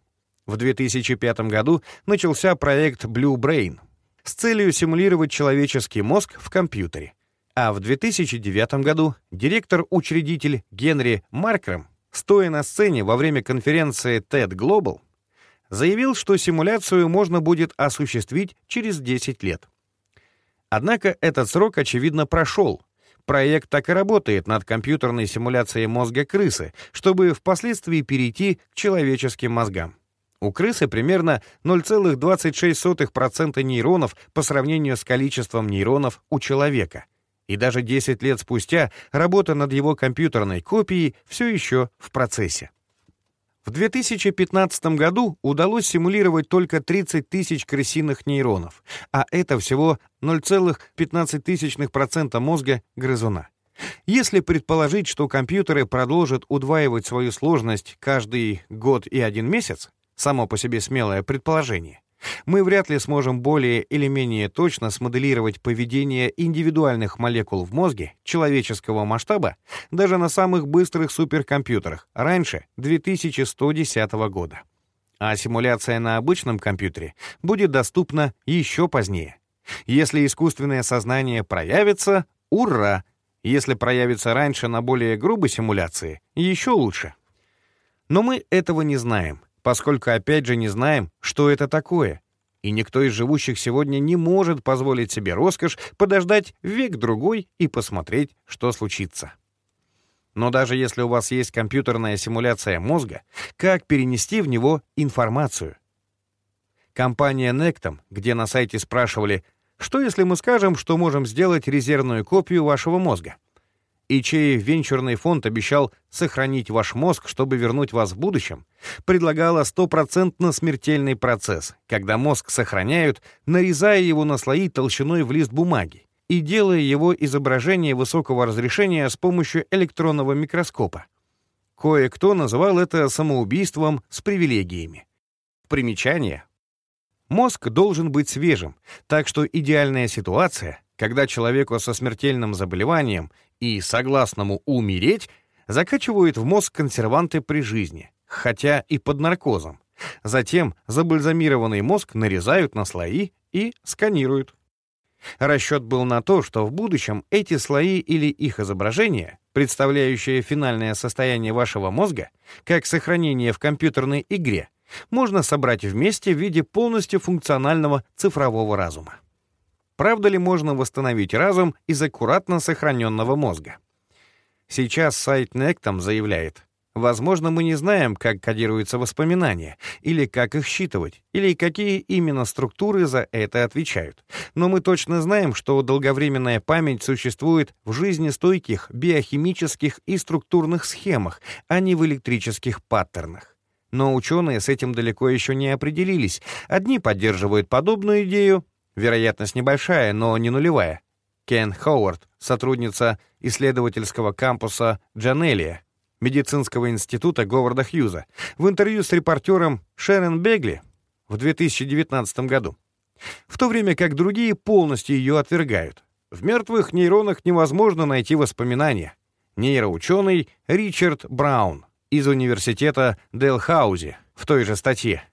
В 2005 году начался проект Blue Brain с целью симулировать человеческий мозг в компьютере. А в 2009 году директор-учредитель Генри Маркрем, стоя на сцене во время конференции TED Global, заявил, что симуляцию можно будет осуществить через 10 лет. Однако этот срок, очевидно, прошел. Проект так и работает над компьютерной симуляцией мозга крысы, чтобы впоследствии перейти к человеческим мозгам. У крысы примерно 0,26% нейронов по сравнению с количеством нейронов у человека. И даже 10 лет спустя работа над его компьютерной копией все еще в процессе. В 2015 году удалось симулировать только 30 тысяч крысиных нейронов, а это всего 0,15% мозга грызуна. Если предположить, что компьютеры продолжат удваивать свою сложность каждый год и один месяц, само по себе смелое предположение, мы вряд ли сможем более или менее точно смоделировать поведение индивидуальных молекул в мозге человеческого масштаба даже на самых быстрых суперкомпьютерах раньше 2110 года. А симуляция на обычном компьютере будет доступна еще позднее. Если искусственное сознание проявится, ура! Если проявится раньше на более грубой симуляции, еще лучше. Но мы этого не знаем — поскольку опять же не знаем, что это такое. И никто из живущих сегодня не может позволить себе роскошь подождать век-другой и посмотреть, что случится. Но даже если у вас есть компьютерная симуляция мозга, как перенести в него информацию? Компания Nectum, где на сайте спрашивали, что если мы скажем, что можем сделать резервную копию вашего мозга? И чей венчурный фонд обещал сохранить ваш мозг, чтобы вернуть вас в будущем, предлагала стопроцентно смертельный процесс, когда мозг сохраняют, нарезая его на слои толщиной в лист бумаги и делая его изображение высокого разрешения с помощью электронного микроскопа. Кое-кто называл это самоубийством с привилегиями. Примечание. Мозг должен быть свежим, так что идеальная ситуация, когда человеку со смертельным заболеванием и согласному умереть закачивают в мозг консерванты при жизни, хотя и под наркозом. Затем забальзамированный мозг нарезают на слои и сканируют. Расчет был на то, что в будущем эти слои или их изображения представляющее финальное состояние вашего мозга, как сохранение в компьютерной игре, можно собрать вместе в виде полностью функционального цифрового разума. Правда ли можно восстановить разум из аккуратно сохраненного мозга? Сейчас сайт Nectom заявляет, Возможно, мы не знаем, как кодируются воспоминания, или как их считывать, или какие именно структуры за это отвечают. Но мы точно знаем, что долговременная память существует в жизнестойких биохимических и структурных схемах, а не в электрических паттернах. Но ученые с этим далеко еще не определились. Одни поддерживают подобную идею, вероятность небольшая, но не нулевая. Кен Ховард, сотрудница исследовательского кампуса Джанелия, медицинского института Говарда Хьюза в интервью с репортером Шерон Бегли в 2019 году, в то время как другие полностью ее отвергают. В мертвых нейронах невозможно найти воспоминания. Нейроученый Ричард Браун из университета Делхаузи в той же статье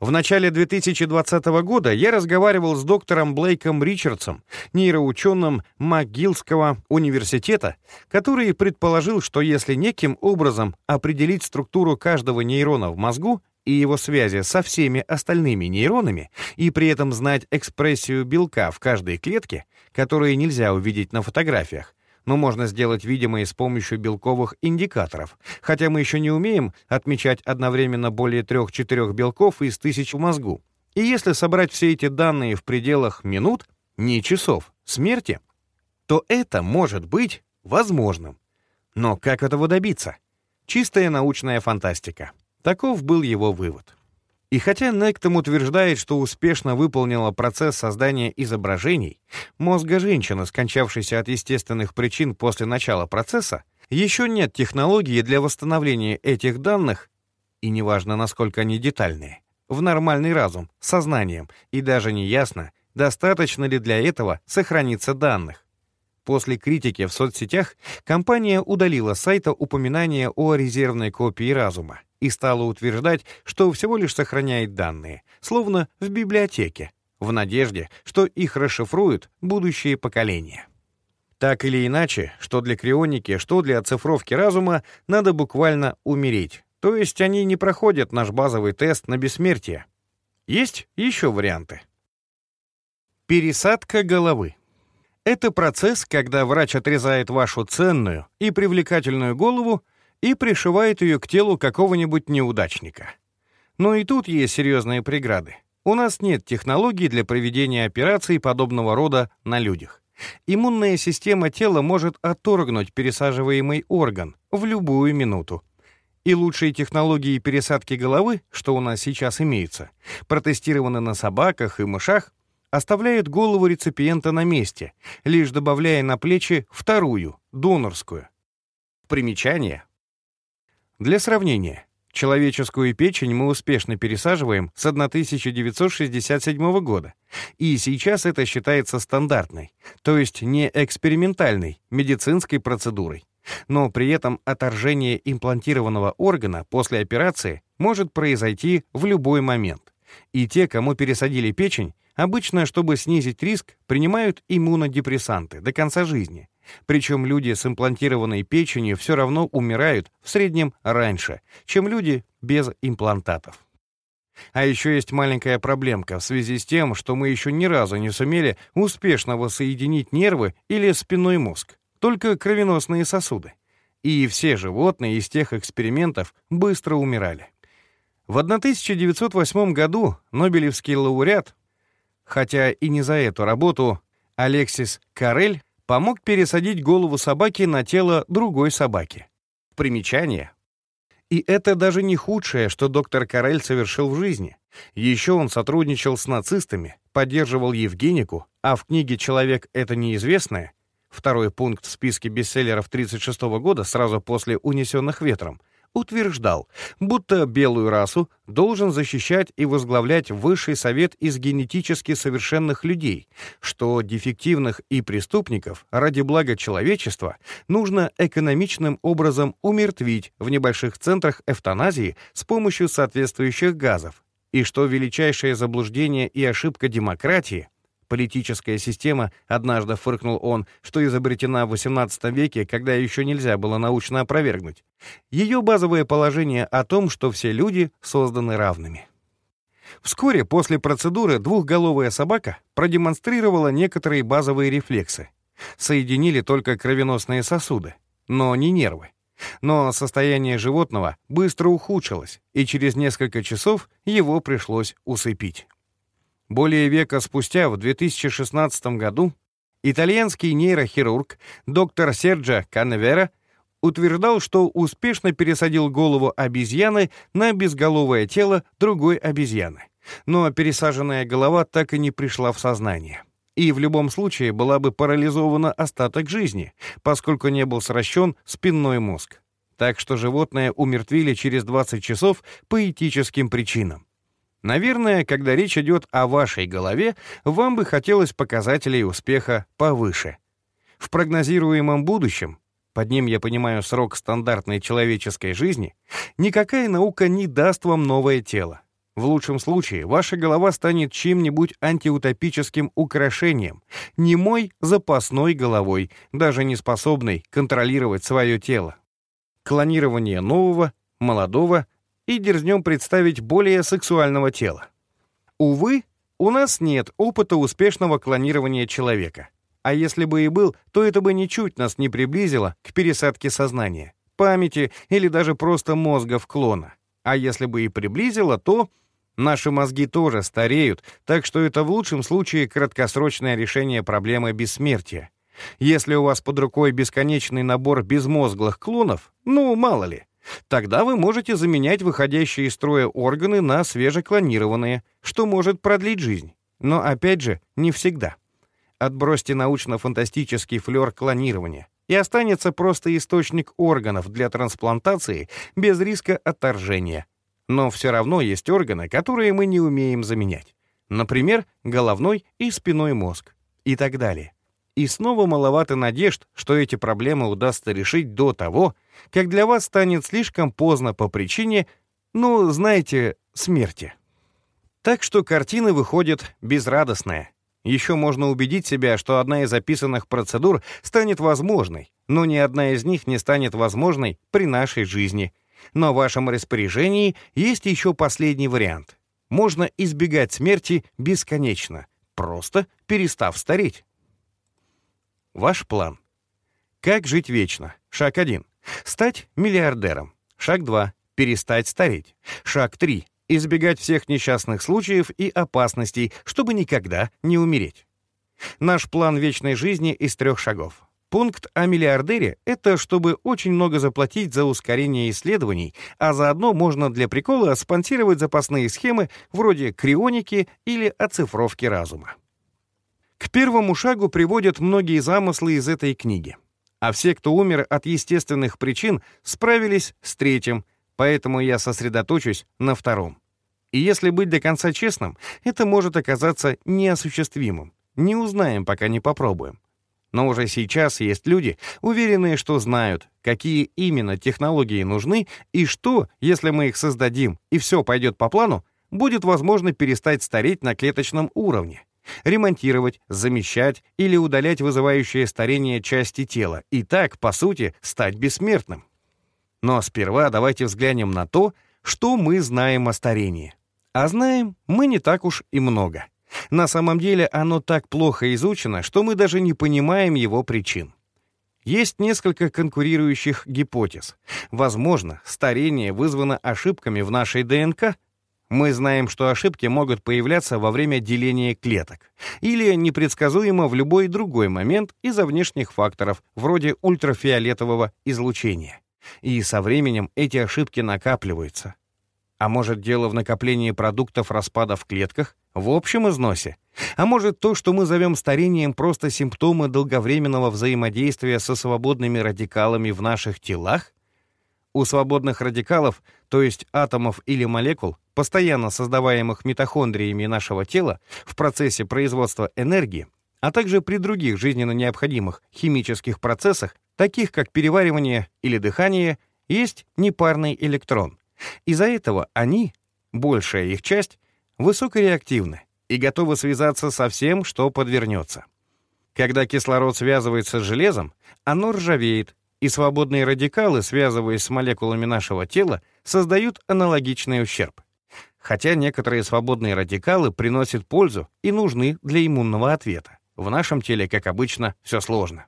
в начале 2020 года я разговаривал с доктором Блейком Ричардсом, нейроученым МcГиллского университета, который предположил, что если неким образом определить структуру каждого нейрона в мозгу и его связи со всеми остальными нейронами, и при этом знать экспрессию белка в каждой клетке, которые нельзя увидеть на фотографиях, но можно сделать видимые с помощью белковых индикаторов, хотя мы еще не умеем отмечать одновременно более 3-4 белков из тысяч в мозгу. И если собрать все эти данные в пределах минут, не часов, смерти, то это может быть возможным. Но как этого добиться? Чистая научная фантастика. Таков был его вывод. И хотя Нектом утверждает, что успешно выполнила процесс создания изображений, мозга женщины, скончавшейся от естественных причин после начала процесса, еще нет технологии для восстановления этих данных, и неважно, насколько они детальные, в нормальный разум, сознанием, и даже не ясно, достаточно ли для этого сохраниться данных. После критики в соцсетях компания удалила с сайта упоминание о резервной копии разума и стала утверждать, что всего лишь сохраняет данные, словно в библиотеке, в надежде, что их расшифруют будущие поколения. Так или иначе, что для крионики, что для оцифровки разума, надо буквально умереть. То есть они не проходят наш базовый тест на бессмертие. Есть еще варианты. Пересадка головы. Это процесс, когда врач отрезает вашу ценную и привлекательную голову и пришивает ее к телу какого-нибудь неудачника. Но и тут есть серьезные преграды. У нас нет технологий для проведения операций подобного рода на людях. Иммунная система тела может отторгнуть пересаживаемый орган в любую минуту. И лучшие технологии пересадки головы, что у нас сейчас имеются, протестированы на собаках и мышах, оставляют голову реципиента на месте, лишь добавляя на плечи вторую, донорскую. Примечание. Для сравнения, человеческую печень мы успешно пересаживаем с 1967 года, и сейчас это считается стандартной, то есть не экспериментальной, медицинской процедурой. Но при этом отторжение имплантированного органа после операции может произойти в любой момент. И те, кому пересадили печень, обычно, чтобы снизить риск, принимают иммунодепрессанты до конца жизни, причем люди с имплантированной печенью все равно умирают в среднем раньше, чем люди без имплантатов. А еще есть маленькая проблемка в связи с тем, что мы еще ни разу не сумели успешно воссоединить нервы или спинной мозг, только кровеносные сосуды. И все животные из тех экспериментов быстро умирали. В 1908 году Нобелевский лауреат, хотя и не за эту работу, Алексис Карель помог пересадить голову собаки на тело другой собаки. Примечание. И это даже не худшее, что доктор Карель совершил в жизни. Еще он сотрудничал с нацистами, поддерживал Евгенику, а в книге «Человек — это неизвестное» второй пункт в списке бестселлеров 1936 года сразу после «Унесенных ветром», утверждал, будто белую расу должен защищать и возглавлять высший совет из генетически совершенных людей, что дефективных и преступников ради блага человечества нужно экономичным образом умертвить в небольших центрах эвтаназии с помощью соответствующих газов, и что величайшее заблуждение и ошибка демократии Политическая система, однажды фыркнул он, что изобретена в XVIII веке, когда еще нельзя было научно опровергнуть. Ее базовое положение о том, что все люди созданы равными. Вскоре после процедуры двухголовая собака продемонстрировала некоторые базовые рефлексы. Соединили только кровеносные сосуды, но не нервы. Но состояние животного быстро ухудшилось, и через несколько часов его пришлось усыпить. Более века спустя, в 2016 году, итальянский нейрохирург доктор Серджо Каневера утверждал, что успешно пересадил голову обезьяны на безголовое тело другой обезьяны. Но пересаженная голова так и не пришла в сознание. И в любом случае была бы парализована остаток жизни, поскольку не был сращен спинной мозг. Так что животное умертвили через 20 часов по этическим причинам. Наверное, когда речь идет о вашей голове, вам бы хотелось показателей успеха повыше. В прогнозируемом будущем, под ним я понимаю срок стандартной человеческой жизни, никакая наука не даст вам новое тело. В лучшем случае ваша голова станет чем-нибудь антиутопическим украшением, немой запасной головой, даже не способной контролировать свое тело. Клонирование нового, молодого — и дерзнем представить более сексуального тела. Увы, у нас нет опыта успешного клонирования человека. А если бы и был, то это бы ничуть нас не приблизило к пересадке сознания, памяти или даже просто мозга в клона. А если бы и приблизило, то наши мозги тоже стареют, так что это в лучшем случае краткосрочное решение проблемы бессмертия. Если у вас под рукой бесконечный набор безмозглых клонов, ну, мало ли, Тогда вы можете заменять выходящие из строя органы на свежеклонированные, что может продлить жизнь. Но опять же, не всегда. Отбросьте научно-фантастический флер клонирования, и останется просто источник органов для трансплантации без риска отторжения. Но все равно есть органы, которые мы не умеем заменять. Например, головной и спиной мозг и так далее. И снова маловато надежд, что эти проблемы удастся решить до того, как для вас станет слишком поздно по причине, ну, знаете, смерти. Так что картина выходит безрадостная. Еще можно убедить себя, что одна из записанных процедур станет возможной, но ни одна из них не станет возможной при нашей жизни. Но в вашем распоряжении есть еще последний вариант. Можно избегать смерти бесконечно, просто перестав стареть. Ваш план. Как жить вечно? Шаг 1. Стать миллиардером. Шаг 2. Перестать стареть. Шаг 3. Избегать всех несчастных случаев и опасностей, чтобы никогда не умереть. Наш план вечной жизни из трех шагов. Пункт о миллиардере — это чтобы очень много заплатить за ускорение исследований, а заодно можно для прикола спонсировать запасные схемы вроде крионики или оцифровки разума. К первому шагу приводят многие замыслы из этой книги. А все, кто умер от естественных причин, справились с третьим, поэтому я сосредоточусь на втором. И если быть до конца честным, это может оказаться неосуществимым. Не узнаем, пока не попробуем. Но уже сейчас есть люди, уверенные, что знают, какие именно технологии нужны и что, если мы их создадим и все пойдет по плану, будет возможно перестать стареть на клеточном уровне ремонтировать, замещать или удалять вызывающие старение части тела и так, по сути, стать бессмертным. Но сперва давайте взглянем на то, что мы знаем о старении. А знаем мы не так уж и много. На самом деле оно так плохо изучено, что мы даже не понимаем его причин. Есть несколько конкурирующих гипотез. Возможно, старение вызвано ошибками в нашей ДНК — мы знаем, что ошибки могут появляться во время деления клеток или непредсказуемо в любой другой момент из-за внешних факторов, вроде ультрафиолетового излучения. И со временем эти ошибки накапливаются. А может, дело в накоплении продуктов распада в клетках, в общем износе? А может, то, что мы зовем старением, просто симптомы долговременного взаимодействия со свободными радикалами в наших телах? У свободных радикалов, то есть атомов или молекул, постоянно создаваемых митохондриями нашего тела в процессе производства энергии, а также при других жизненно необходимых химических процессах, таких как переваривание или дыхание, есть непарный электрон. Из-за этого они, большая их часть, высокореактивны, и готовы связаться со всем, что подвернется. Когда кислород связывается с железом, оно ржавеет, и свободные радикалы, связываясь с молекулами нашего тела, создают аналогичный ущерб. Хотя некоторые свободные радикалы приносят пользу и нужны для иммунного ответа. В нашем теле, как обычно, все сложно.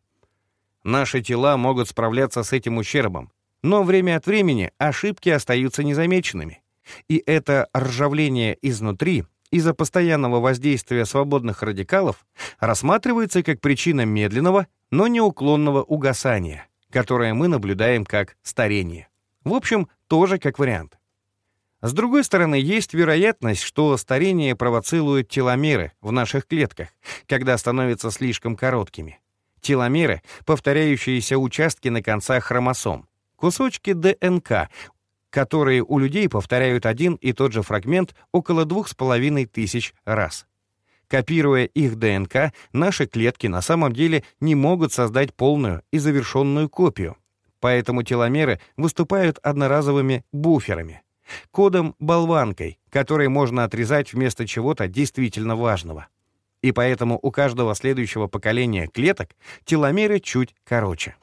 Наши тела могут справляться с этим ущербом, но время от времени ошибки остаются незамеченными. И это ржавление изнутри из-за постоянного воздействия свободных радикалов рассматривается как причина медленного, но неуклонного угасания, которое мы наблюдаем как старение. В общем, тоже как вариант. С другой стороны, есть вероятность, что старение провоцирует теломеры в наших клетках, когда становятся слишком короткими. Теломеры — повторяющиеся участки на концах хромосом, кусочки ДНК, которые у людей повторяют один и тот же фрагмент около двух с половиной тысяч раз. Копируя их ДНК, наши клетки на самом деле не могут создать полную и завершенную копию. Поэтому теломеры выступают одноразовыми буферами, кодом-болванкой, который можно отрезать вместо чего-то действительно важного. И поэтому у каждого следующего поколения клеток теломеры чуть короче.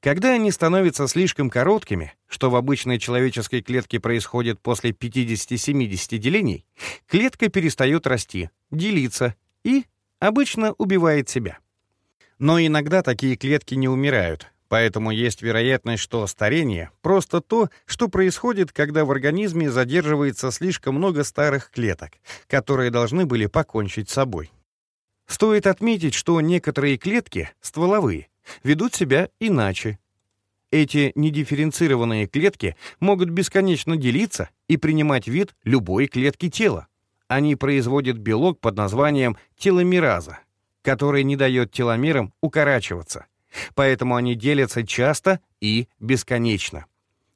Когда они становятся слишком короткими, что в обычной человеческой клетке происходит после 50-70 делений, клетка перестает расти, делиться и обычно убивает себя. Но иногда такие клетки не умирают, поэтому есть вероятность, что старение — просто то, что происходит, когда в организме задерживается слишком много старых клеток, которые должны были покончить с собой. Стоит отметить, что некоторые клетки, стволовые, ведут себя иначе. Эти недифференцированные клетки могут бесконечно делиться и принимать вид любой клетки тела. Они производят белок под названием теломераза, который не дает теломерам укорачиваться. Поэтому они делятся часто и бесконечно.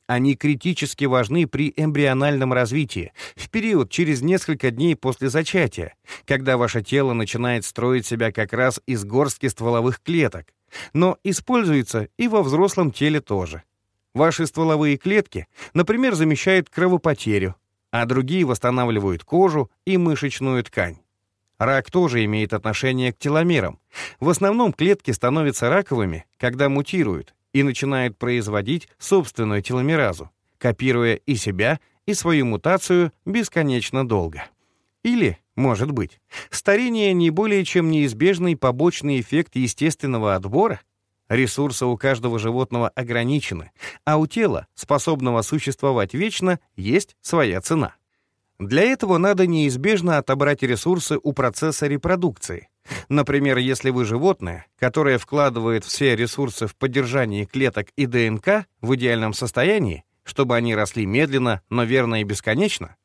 Они критически важны при эмбриональном развитии, в период через несколько дней после зачатия, когда ваше тело начинает строить себя как раз из горстки стволовых клеток, но используется и во взрослом теле тоже. Ваши стволовые клетки, например, замещают кровопотерю, а другие восстанавливают кожу и мышечную ткань. Рак тоже имеет отношение к теломерам. В основном клетки становятся раковыми, когда мутируют, и начинает производить собственную теломеразу, копируя и себя, и свою мутацию бесконечно долго. Или, может быть, старение не более чем неизбежный побочный эффект естественного отбора? Ресурсы у каждого животного ограничены, а у тела, способного существовать вечно, есть своя цена. Для этого надо неизбежно отобрать ресурсы у процесса репродукции, Например, если вы животное, которое вкладывает все ресурсы в поддержание клеток и ДНК в идеальном состоянии, чтобы они росли медленно, но верно и бесконечно,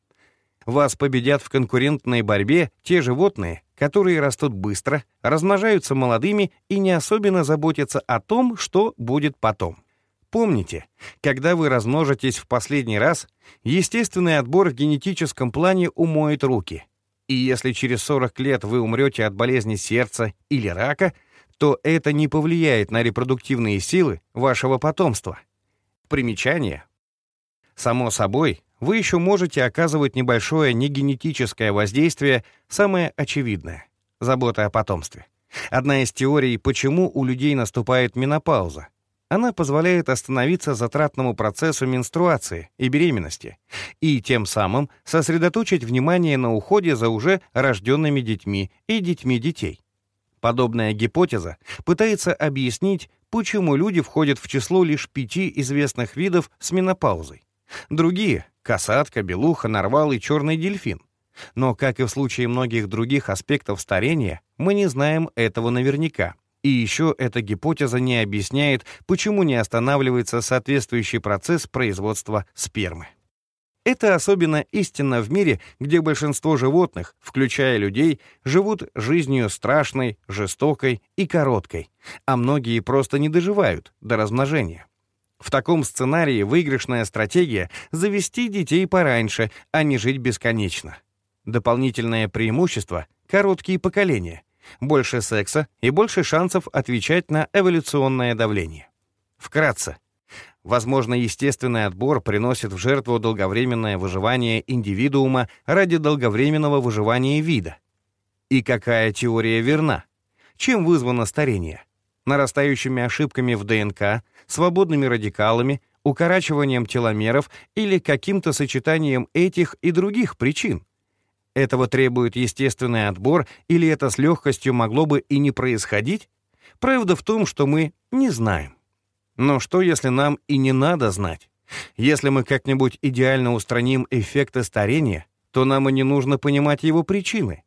вас победят в конкурентной борьбе те животные, которые растут быстро, размножаются молодыми и не особенно заботятся о том, что будет потом. Помните, когда вы размножитесь в последний раз, естественный отбор в генетическом плане умоет руки — и если через 40 лет вы умрете от болезни сердца или рака, то это не повлияет на репродуктивные силы вашего потомства. Примечание. Само собой, вы еще можете оказывать небольшое негенетическое воздействие, самое очевидное — забота о потомстве. Одна из теорий, почему у людей наступает менопауза, она позволяет остановиться затратному процессу менструации и беременности и тем самым сосредоточить внимание на уходе за уже рожденными детьми и детьми детей. Подобная гипотеза пытается объяснить, почему люди входят в число лишь пяти известных видов с менопаузой. Другие — касатка, белуха, нарвал и черный дельфин. Но, как и в случае многих других аспектов старения, мы не знаем этого наверняка. И еще эта гипотеза не объясняет, почему не останавливается соответствующий процесс производства спермы. Это особенно истинно в мире, где большинство животных, включая людей, живут жизнью страшной, жестокой и короткой, а многие просто не доживают до размножения. В таком сценарии выигрышная стратегия — завести детей пораньше, а не жить бесконечно. Дополнительное преимущество — короткие поколения — больше секса и больше шансов отвечать на эволюционное давление. Вкратце, возможно, естественный отбор приносит в жертву долговременное выживание индивидуума ради долговременного выживания вида, И какая теория верна? Чем вызвано старение? Нарастающими ошибками в ДНК, свободными радикалами, укорачиванием теломеров или каким-то сочетанием этих и других причин? Этого требует естественный отбор или это с легкостью могло бы и не происходить? Правда в том, что мы не знаем. Но что, если нам и не надо знать? Если мы как-нибудь идеально устраним эффекты старения, то нам и не нужно понимать его причины.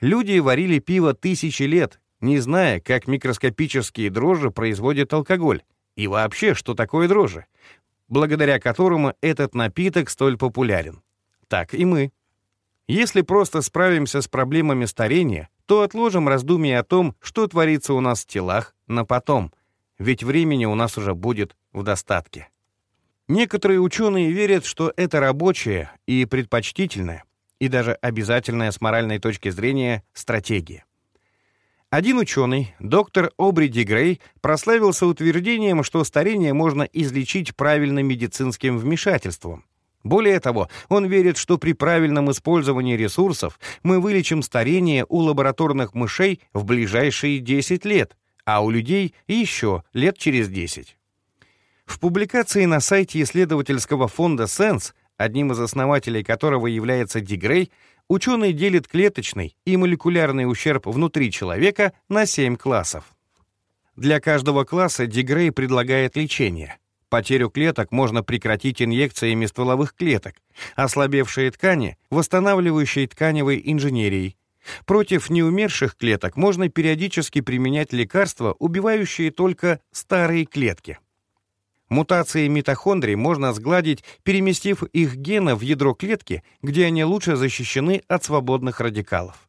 Люди варили пиво тысячи лет, не зная, как микроскопические дрожжи производят алкоголь, и вообще, что такое дрожжи, благодаря которому этот напиток столь популярен. Так и мы. Если просто справимся с проблемами старения, то отложим раздумья о том, что творится у нас в телах, на потом, ведь времени у нас уже будет в достатке. Некоторые ученые верят, что это рабочая и предпочтительная, и даже обязательная с моральной точки зрения стратегия. Один ученый, доктор Обри Дигрей, прославился утверждением, что старение можно излечить правильным медицинским вмешательством. Более того, он верит, что при правильном использовании ресурсов мы вылечим старение у лабораторных мышей в ближайшие 10 лет, а у людей еще лет через 10. В публикации на сайте исследовательского фонда Sense, одним из основателей которого является Дигрей, ученый делит клеточный и молекулярный ущерб внутри человека на 7 классов. Для каждого класса Дигрей предлагает лечение. Потерю клеток можно прекратить инъекциями стволовых клеток, ослабевшие ткани — восстанавливающей тканевой инженерией. Против неумерших клеток можно периодически применять лекарства, убивающие только старые клетки. Мутации митохондрий можно сгладить, переместив их гены в ядро клетки, где они лучше защищены от свободных радикалов.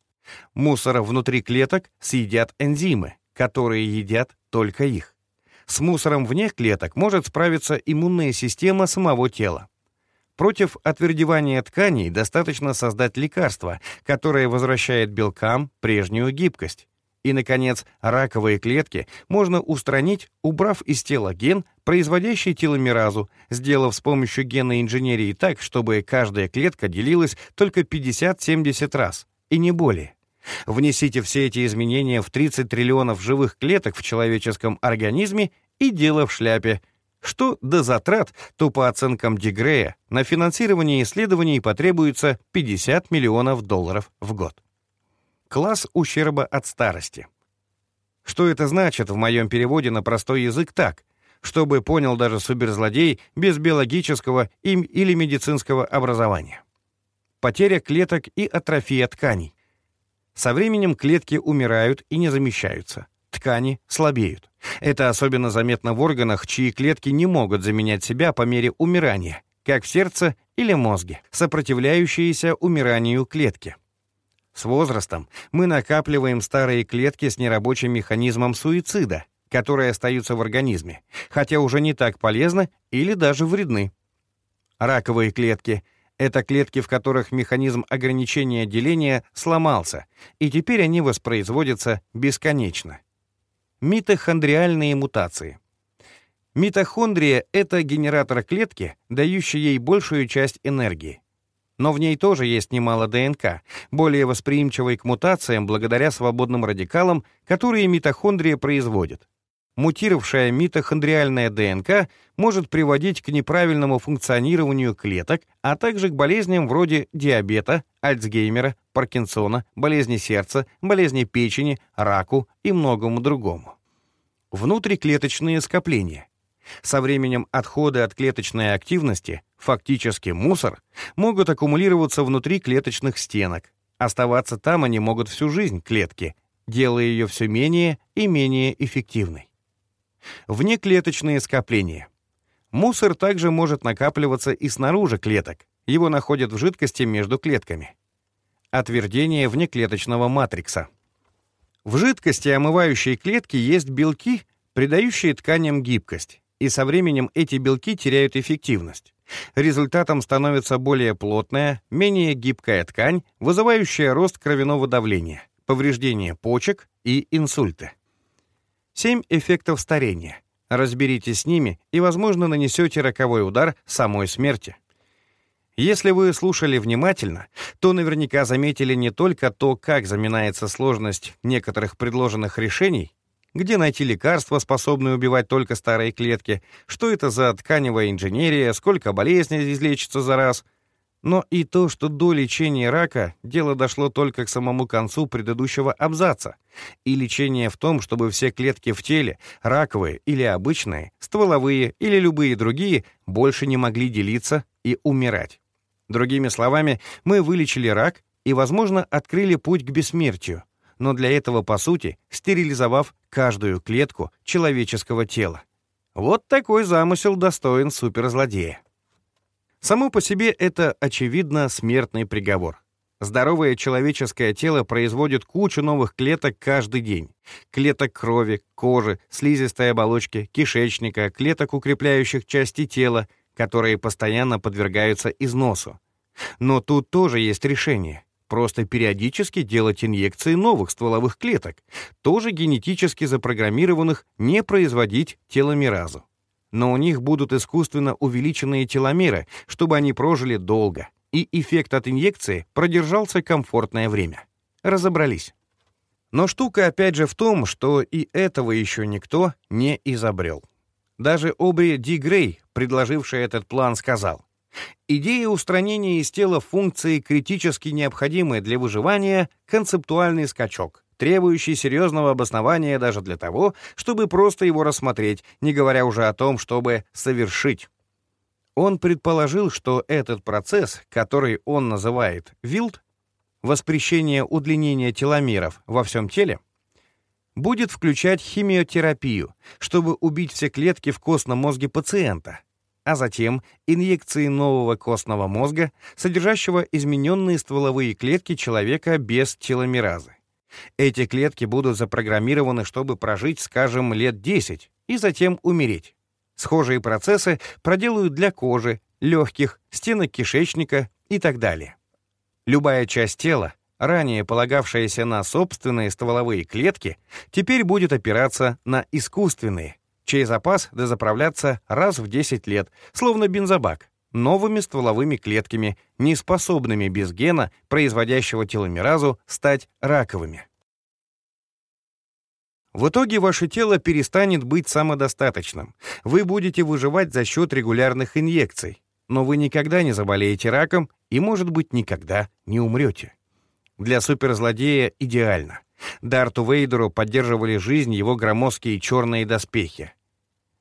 Мусора внутри клеток съедят энзимы, которые едят только их. С мусором вне клеток может справиться иммунная система самого тела. Против отвердевания тканей достаточно создать лекарство, которое возвращает белкам прежнюю гибкость. И, наконец, раковые клетки можно устранить, убрав из тела ген, производящий теломеразу, сделав с помощью генной инженерии так, чтобы каждая клетка делилась только 50-70 раз, и не более. Внесите все эти изменения в 30 триллионов живых клеток в человеческом организме и дело в шляпе. Что до затрат, то по оценкам Дегрея на финансирование исследований потребуется 50 миллионов долларов в год. Класс ущерба от старости. Что это значит в моем переводе на простой язык так, чтобы понял даже суперзлодей без биологического им или медицинского образования? Потеря клеток и атрофия тканей. Со временем клетки умирают и не замещаются. Ткани слабеют. Это особенно заметно в органах, чьи клетки не могут заменять себя по мере умирания, как в сердце или мозге, сопротивляющиеся умиранию клетки. С возрастом мы накапливаем старые клетки с нерабочим механизмом суицида, которые остаются в организме, хотя уже не так полезны или даже вредны. Раковые клетки — это клетки, в которых механизм ограничения деления сломался, и теперь они воспроизводятся бесконечно. Митохондриальные мутации. Митохондрия — это генератор клетки, дающий ей большую часть энергии. Но в ней тоже есть немало ДНК, более восприимчивой к мутациям благодаря свободным радикалам, которые митохондрия производит. Мутировавшая митохондриальная ДНК может приводить к неправильному функционированию клеток, а также к болезням вроде диабета, Альцгеймера, Паркинсона, болезни сердца, болезни печени, раку и многому другому. Внутриклеточные скопления. Со временем отходы от клеточной активности, фактически мусор, могут аккумулироваться внутри клеточных стенок. Оставаться там они могут всю жизнь, клетки, делая ее все менее и менее эффективной. Внеклеточные скопления. Мусор также может накапливаться и снаружи клеток. Его находят в жидкости между клетками. Отвердение внеклеточного матрикса. В жидкости, омывающей клетки, есть белки, придающие тканям гибкость и со временем эти белки теряют эффективность. Результатом становится более плотная, менее гибкая ткань, вызывающая рост кровяного давления, повреждение почек и инсульты. Семь эффектов старения. Разберитесь с ними и, возможно, нанесете роковой удар самой смерти. Если вы слушали внимательно, то наверняка заметили не только то, как заминается сложность некоторых предложенных решений, где найти лекарства, способные убивать только старые клетки, что это за тканевая инженерия, сколько болезней излечится за раз — но и то, что до лечения рака дело дошло только к самому концу предыдущего абзаца, и лечение в том, чтобы все клетки в теле, раковые или обычные, стволовые или любые другие, больше не могли делиться и умирать. Другими словами, мы вылечили рак и, возможно, открыли путь к бессмертию, но для этого, по сути, стерилизовав каждую клетку человеческого тела. Вот такой замысел достоин суперзлодея. Само по себе это, очевидно, смертный приговор. Здоровое человеческое тело производит кучу новых клеток каждый день. Клеток крови, кожи, слизистой оболочки, кишечника, клеток, укрепляющих части тела, которые постоянно подвергаются износу. Но тут тоже есть решение. Просто периодически делать инъекции новых стволовых клеток, тоже генетически запрограммированных не производить теломеразу но у них будут искусственно увеличенные теломеры, чтобы они прожили долго, и эффект от инъекции продержался комфортное время. Разобрались. Но штука опять же в том, что и этого еще никто не изобрел. Даже Обри Ди Грей, предложивший этот план, сказал, «Идея устранения из тела функции, критически необходимой для выживания, концептуальный скачок требующий серьезного обоснования даже для того, чтобы просто его рассмотреть, не говоря уже о том, чтобы совершить. Он предположил, что этот процесс, который он называет ВИЛД, воспрещение удлинения теломеров во всем теле, будет включать химиотерапию, чтобы убить все клетки в костном мозге пациента, а затем инъекции нового костного мозга, содержащего измененные стволовые клетки человека без теломеразы. Эти клетки будут запрограммированы, чтобы прожить, скажем, лет 10 и затем умереть. Схожие процессы проделают для кожи, легких, стенок кишечника и так далее. Любая часть тела, ранее полагавшаяся на собственные стволовые клетки, теперь будет опираться на искусственные, чей запас дозаправляться раз в 10 лет, словно бензобак, новыми стволовыми клетками, не способными без гена, производящего теломеразу, стать раковыми. В итоге ваше тело перестанет быть самодостаточным. Вы будете выживать за счет регулярных инъекций, но вы никогда не заболеете раком и, может быть, никогда не умрете. Для суперзлодея идеально. Дарту Вейдеру поддерживали жизнь его громоздкие черные доспехи.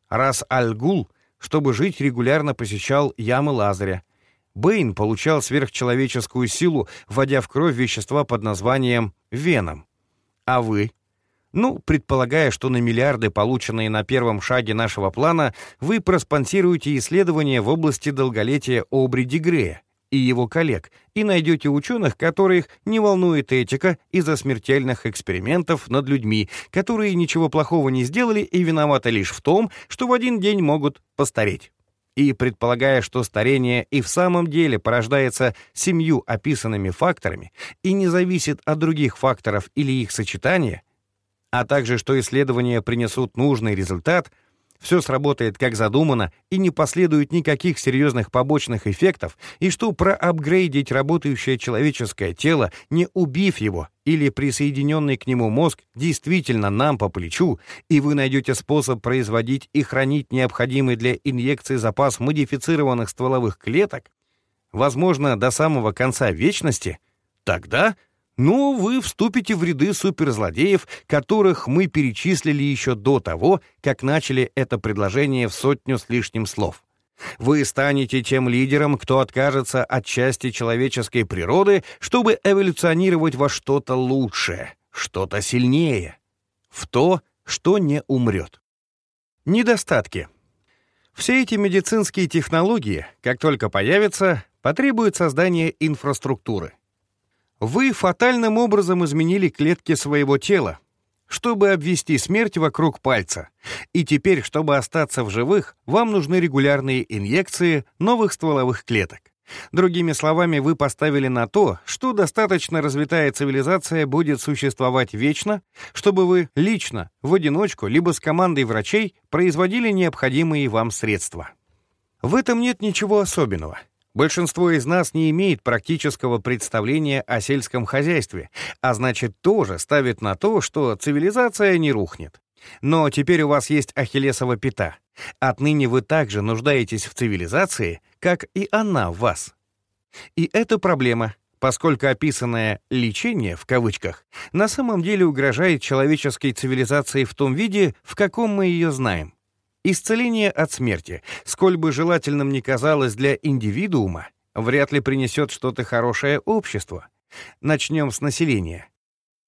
Раз Аль-Гул чтобы жить, регулярно посещал ямы Лазаря. Бэйн получал сверхчеловеческую силу, вводя в кровь вещества под названием веном. А вы? Ну, предполагая, что на миллиарды, полученные на первом шаге нашего плана, вы проспонсируете исследования в области долголетия Обри Дегрея, и его коллег, и найдете ученых, которых не волнует этика из-за смертельных экспериментов над людьми, которые ничего плохого не сделали и виноваты лишь в том, что в один день могут постареть. И предполагая, что старение и в самом деле порождается семью описанными факторами и не зависит от других факторов или их сочетания, а также что исследования принесут нужный результат — все сработает как задумано и не последует никаких серьезных побочных эффектов, и что проапгрейдить работающее человеческое тело, не убив его, или присоединенный к нему мозг действительно нам по плечу, и вы найдете способ производить и хранить необходимый для инъекции запас модифицированных стволовых клеток, возможно, до самого конца вечности, тогда но вы вступите в ряды суперзлодеев, которых мы перечислили еще до того, как начали это предложение в сотню с лишним слов. Вы станете тем лидером, кто откажется от части человеческой природы, чтобы эволюционировать во что-то лучшее, что-то сильнее, в то, что не умрет. Недостатки. Все эти медицинские технологии, как только появятся, потребуют создания инфраструктуры — вы фатальным образом изменили клетки своего тела, чтобы обвести смерть вокруг пальца. И теперь, чтобы остаться в живых, вам нужны регулярные инъекции новых стволовых клеток. Другими словами, вы поставили на то, что достаточно развитая цивилизация будет существовать вечно, чтобы вы лично, в одиночку, либо с командой врачей производили необходимые вам средства. В этом нет ничего особенного. Большинство из нас не имеет практического представления о сельском хозяйстве, а значит тоже ставит на то, что цивилизация не рухнет. Но теперь у вас есть ахиллесова пята. Отныне вы также нуждаетесь в цивилизации, как и она в вас. И это проблема, поскольку описанное «лечение» в кавычках на самом деле угрожает человеческой цивилизации в том виде, в каком мы ее знаем. Исцеление от смерти, сколь бы желательным ни казалось для индивидуума, вряд ли принесет что-то хорошее обществу. Начнем с населения.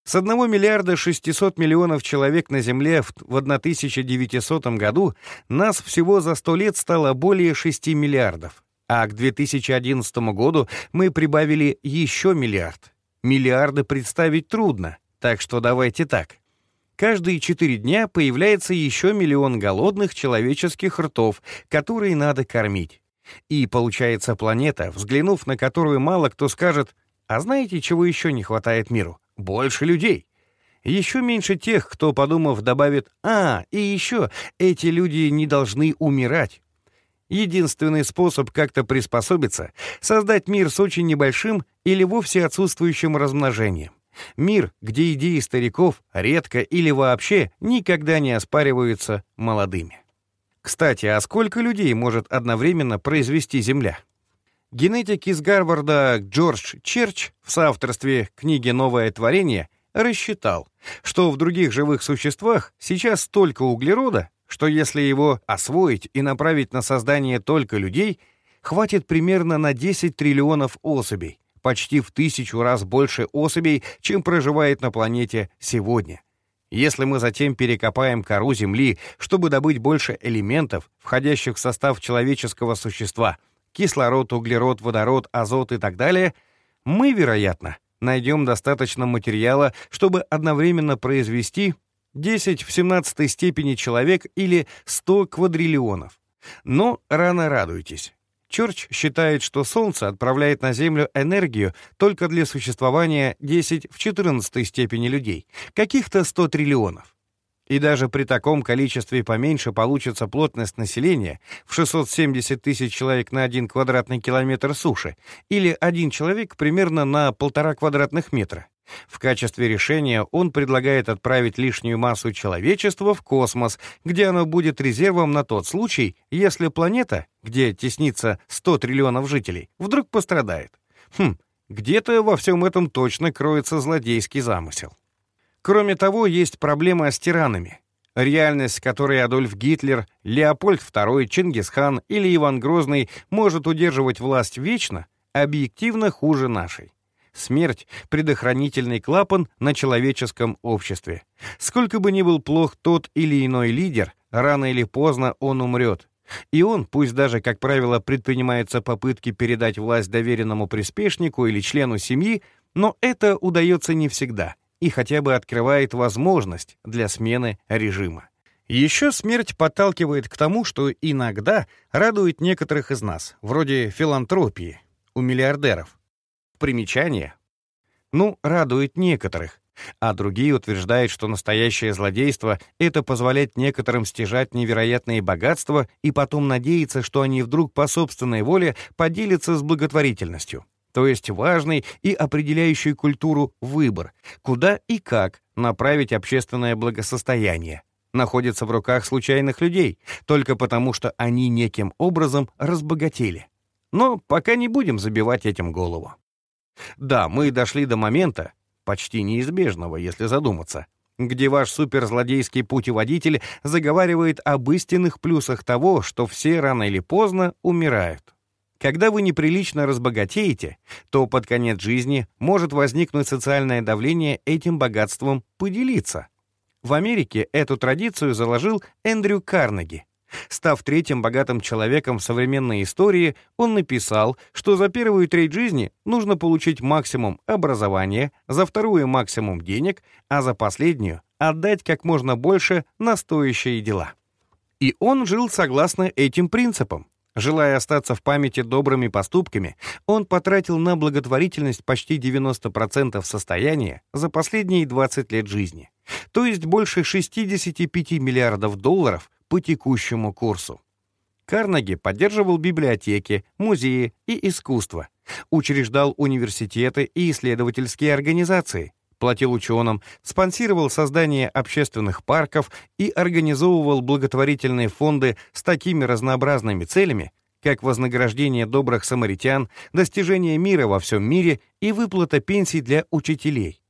С 1 миллиарда 600 миллионов человек на Земле в 1900 году нас всего за 100 лет стало более 6 миллиардов, а к 2011 году мы прибавили еще миллиард. Миллиарды представить трудно, так что давайте так. Каждые четыре дня появляется еще миллион голодных человеческих ртов, которые надо кормить. И получается планета, взглянув на которую мало кто скажет, а знаете, чего еще не хватает миру? Больше людей. Еще меньше тех, кто, подумав, добавит «А, и еще, эти люди не должны умирать». Единственный способ как-то приспособиться — создать мир с очень небольшим или вовсе отсутствующим размножением. Мир, где идеи стариков редко или вообще никогда не оспариваются молодыми. Кстати, а сколько людей может одновременно произвести Земля? Генетик из Гарварда Джордж Черч в соавторстве книги «Новое творение» рассчитал, что в других живых существах сейчас столько углерода, что если его освоить и направить на создание только людей, хватит примерно на 10 триллионов особей, почти в тысячу раз больше особей, чем проживает на планете сегодня. Если мы затем перекопаем кору Земли, чтобы добыть больше элементов, входящих в состав человеческого существа, кислород, углерод, водород, азот и так далее, мы, вероятно, найдем достаточно материала, чтобы одновременно произвести 10 в 17 степени человек или 100 квадриллионов. Но рано радуйтесь. Чорч считает, что Солнце отправляет на Землю энергию только для существования 10 в 14 степени людей, каких-то 100 триллионов. И даже при таком количестве поменьше получится плотность населения в 670 тысяч человек на 1 квадратный километр суши или один человек примерно на полтора квадратных метра. В качестве решения он предлагает отправить лишнюю массу человечества в космос, где оно будет резервом на тот случай, если планета, где теснится 100 триллионов жителей, вдруг пострадает. Хм, где-то во всем этом точно кроется злодейский замысел. Кроме того, есть проблема с тиранами. Реальность, которой Адольф Гитлер, Леопольд II, Чингисхан или Иван Грозный может удерживать власть вечно, объективно хуже нашей. Смерть — предохранительный клапан на человеческом обществе. Сколько бы ни был плох тот или иной лидер, рано или поздно он умрет. И он, пусть даже, как правило, предпринимаются попытки передать власть доверенному приспешнику или члену семьи, но это удается не всегда и хотя бы открывает возможность для смены режима. Еще смерть подталкивает к тому, что иногда радует некоторых из нас, вроде филантропии, у миллиардеров. Примечание. Ну, радует некоторых, а другие утверждают, что настоящее злодейство — это позволять некоторым стяжать невероятные богатства и потом надеяться, что они вдруг по собственной воле поделятся с благотворительностью. То есть важный и определяющий культуру выбор, куда и как направить общественное благосостояние, находится в руках случайных людей, только потому что они неким образом разбогатели. Но пока не будем забивать этим голову. Да, мы дошли до момента, почти неизбежного, если задуматься, где ваш суперзлодейский путеводитель заговаривает об истинных плюсах того, что все рано или поздно умирают. Когда вы неприлично разбогатеете, то под конец жизни может возникнуть социальное давление этим богатством поделиться. В Америке эту традицию заложил Эндрю Карнеги, Став третьим богатым человеком в современной истории, он написал, что за первую треть жизни нужно получить максимум образования, за вторую — максимум денег, а за последнюю — отдать как можно больше на стоящие дела. И он жил согласно этим принципам. Желая остаться в памяти добрыми поступками, он потратил на благотворительность почти 90% состояния за последние 20 лет жизни, то есть больше 65 миллиардов долларов по текущему курсу. Карнеги поддерживал библиотеки, музеи и искусство, учреждал университеты и исследовательские организации, платил ученым, спонсировал создание общественных парков и организовывал благотворительные фонды с такими разнообразными целями, как вознаграждение добрых самаритян, достижение мира во всем мире и выплата пенсий для учителей.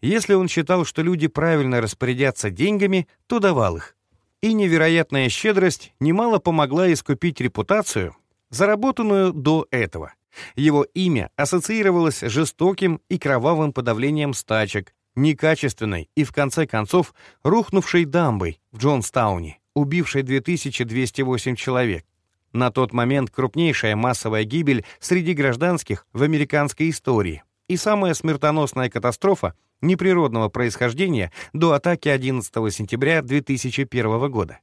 Если он считал, что люди правильно распорядятся деньгами, то давал их. И невероятная щедрость немало помогла искупить репутацию, заработанную до этого. Его имя ассоциировалось с жестоким и кровавым подавлением стачек, некачественной и, в конце концов, рухнувшей дамбой в Джонстауне, убившей 2208 человек. На тот момент крупнейшая массовая гибель среди гражданских в американской истории и самая смертоносная катастрофа неприродного происхождения до атаки 11 сентября 2001 года.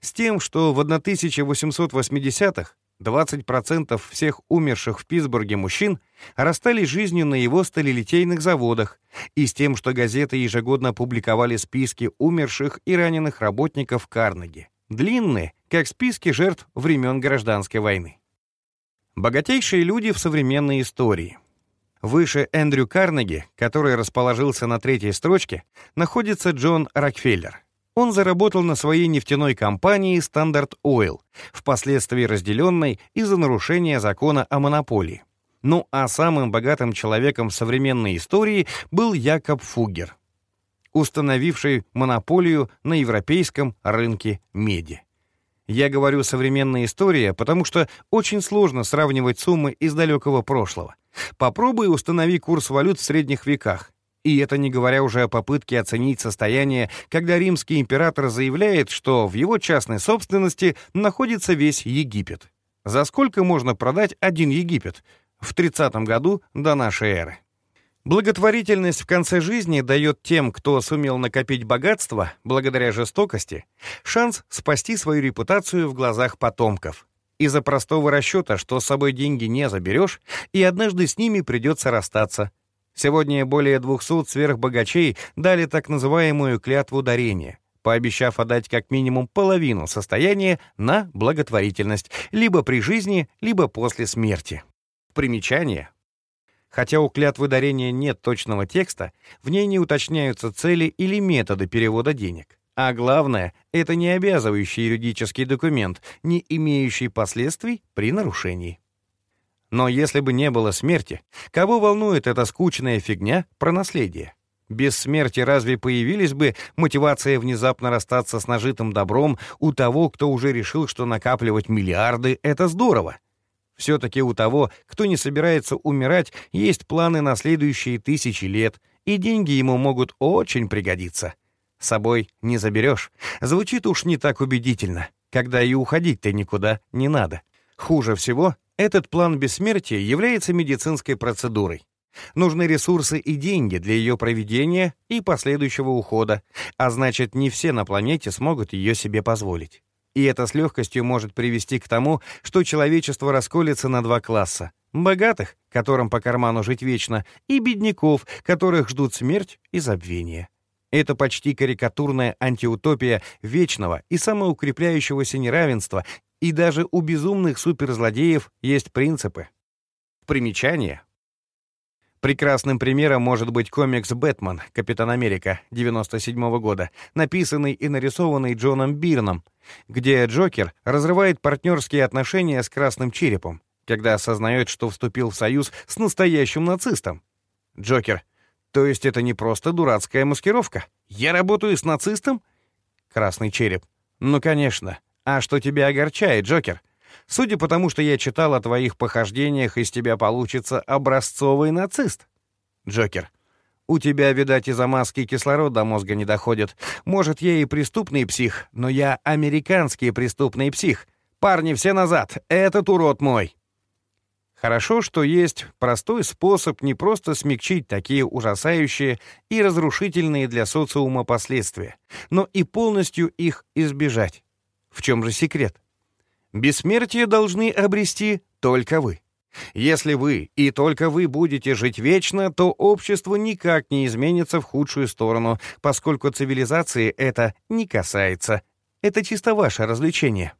С тем, что в 1880-х 20% всех умерших в Питтсбурге мужчин расстались жизнью на его сталелитейных заводах, и с тем, что газеты ежегодно публиковали списки умерших и раненых работников Карнеги. Длинные, как списки жертв времен Гражданской войны. Богатейшие люди в современной истории. Выше Эндрю Карнеги, который расположился на третьей строчке, находится Джон Рокфеллер. Он заработал на своей нефтяной компании Standard Oil, впоследствии разделенной из-за нарушения закона о монополии. Ну а самым богатым человеком в современной истории был Якоб Фугер, установивший монополию на европейском рынке меди. Я говорю «современная история», потому что очень сложно сравнивать суммы из далекого прошлого. Попробуй установи курс валют в средних веках. И это не говоря уже о попытке оценить состояние, когда римский император заявляет, что в его частной собственности находится весь Египет. За сколько можно продать один Египет? В 30 году до нашей эры. Благотворительность в конце жизни дает тем, кто сумел накопить богатство, благодаря жестокости, шанс спасти свою репутацию в глазах потомков. Из-за простого расчета, что с собой деньги не заберешь, и однажды с ними придется расстаться. Сегодня более 200 сверхбогачей дали так называемую клятву дарения, пообещав отдать как минимум половину состояния на благотворительность, либо при жизни, либо после смерти. Примечание. Хотя у клятвы дарения нет точного текста, в ней не уточняются цели или методы перевода денег. А главное, это не обязывающий юридический документ, не имеющий последствий при нарушении. Но если бы не было смерти, кого волнует эта скучная фигня про наследие? Без смерти разве появились бы мотивация внезапно расстаться с нажитым добром у того, кто уже решил, что накапливать миллиарды — это здорово? Все-таки у того, кто не собирается умирать, есть планы на следующие тысячи лет, и деньги ему могут очень пригодиться. Собой не заберешь. Звучит уж не так убедительно, когда и уходить-то никуда не надо. Хуже всего, этот план бессмертия является медицинской процедурой. Нужны ресурсы и деньги для ее проведения и последующего ухода, а значит, не все на планете смогут ее себе позволить. И это с легкостью может привести к тому, что человечество расколется на два класса. Богатых, которым по карману жить вечно, и бедняков, которых ждут смерть и забвение. Это почти карикатурная антиутопия вечного и самоукрепляющегося неравенства, и даже у безумных суперзлодеев есть принципы. Примечание. Прекрасным примером может быть комикс «Бэтмен. Капитан Америка» 97 года, написанный и нарисованный Джоном Бирном, где Джокер разрывает партнерские отношения с Красным Черепом, когда осознает, что вступил в союз с настоящим нацистом. Джокер. То есть это не просто дурацкая маскировка? Я работаю с нацистом? Красный Череп. Ну, конечно. А что тебя огорчает, Джокер? Судя по тому, что я читал о твоих похождениях, из тебя получится образцовый нацист. Джокер. У тебя, видать, из-за маски кислород до мозга не доходит. Может, я и преступный псих, но я американский преступный псих. Парни, все назад, этот урод мой. Хорошо, что есть простой способ не просто смягчить такие ужасающие и разрушительные для социума последствия, но и полностью их избежать. В чем же секрет? Бессмертие должны обрести только вы. Если вы и только вы будете жить вечно, то общество никак не изменится в худшую сторону, поскольку цивилизации это не касается. Это чисто ваше развлечение.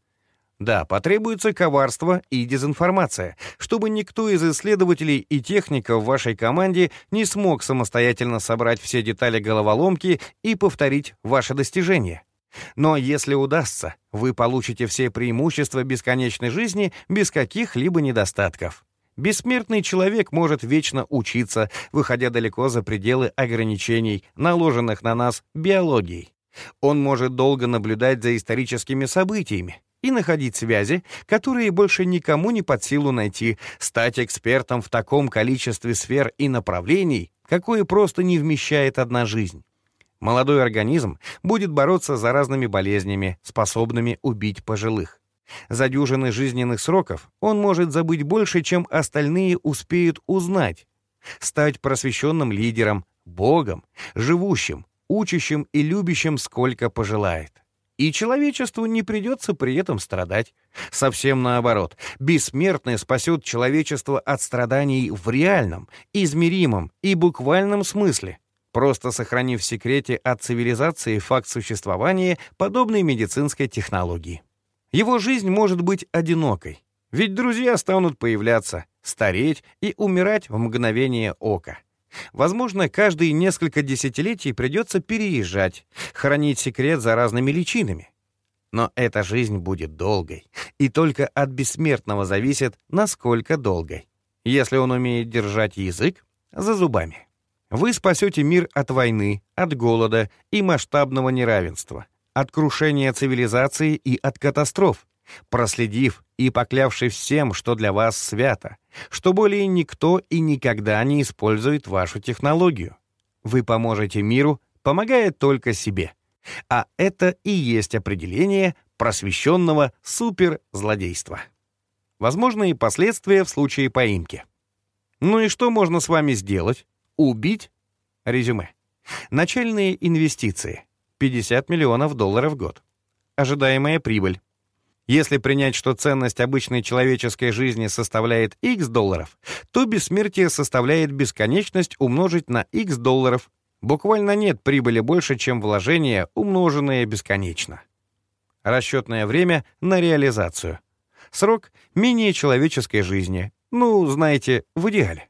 Да, потребуется коварство и дезинформация, чтобы никто из исследователей и техников в вашей команде не смог самостоятельно собрать все детали головоломки и повторить ваше достижение. Но если удастся, вы получите все преимущества бесконечной жизни без каких-либо недостатков. Бессмертный человек может вечно учиться, выходя далеко за пределы ограничений, наложенных на нас биологией. Он может долго наблюдать за историческими событиями, и находить связи, которые больше никому не под силу найти, стать экспертом в таком количестве сфер и направлений, какое просто не вмещает одна жизнь. Молодой организм будет бороться за разными болезнями, способными убить пожилых. За дюжины жизненных сроков он может забыть больше, чем остальные успеют узнать. Стать просвещенным лидером, богом, живущим, учащим и любящим сколько пожелает. И человечеству не придется при этом страдать. Совсем наоборот, бессмертный спасет человечество от страданий в реальном, измеримом и буквальном смысле, просто сохранив в секрете от цивилизации факт существования подобной медицинской технологии. Его жизнь может быть одинокой, ведь друзья станут появляться, стареть и умирать в мгновение ока. Возможно, каждые несколько десятилетий придется переезжать, хранить секрет за разными личинами. Но эта жизнь будет долгой, и только от бессмертного зависит, насколько долгой. Если он умеет держать язык за зубами. Вы спасете мир от войны, от голода и масштабного неравенства, от крушения цивилизации и от катастроф, проследив и поклявшись всем, что для вас свято, что более никто и никогда не использует вашу технологию. Вы поможете миру, помогая только себе. А это и есть определение просвещенного суперзлодейства. Возможные последствия в случае поимки. Ну и что можно с вами сделать? Убить? Резюме. Начальные инвестиции. 50 миллионов долларов в год. Ожидаемая прибыль если принять, что ценность обычной человеческой жизни составляет x долларов, то бессмертие составляет бесконечность умножить на x долларов. Буквально нет прибыли больше, чем вложение, умноженное бесконечно. Расчетное время на реализацию. Срок менее человеческой жизни. Ну, знаете, в идеале.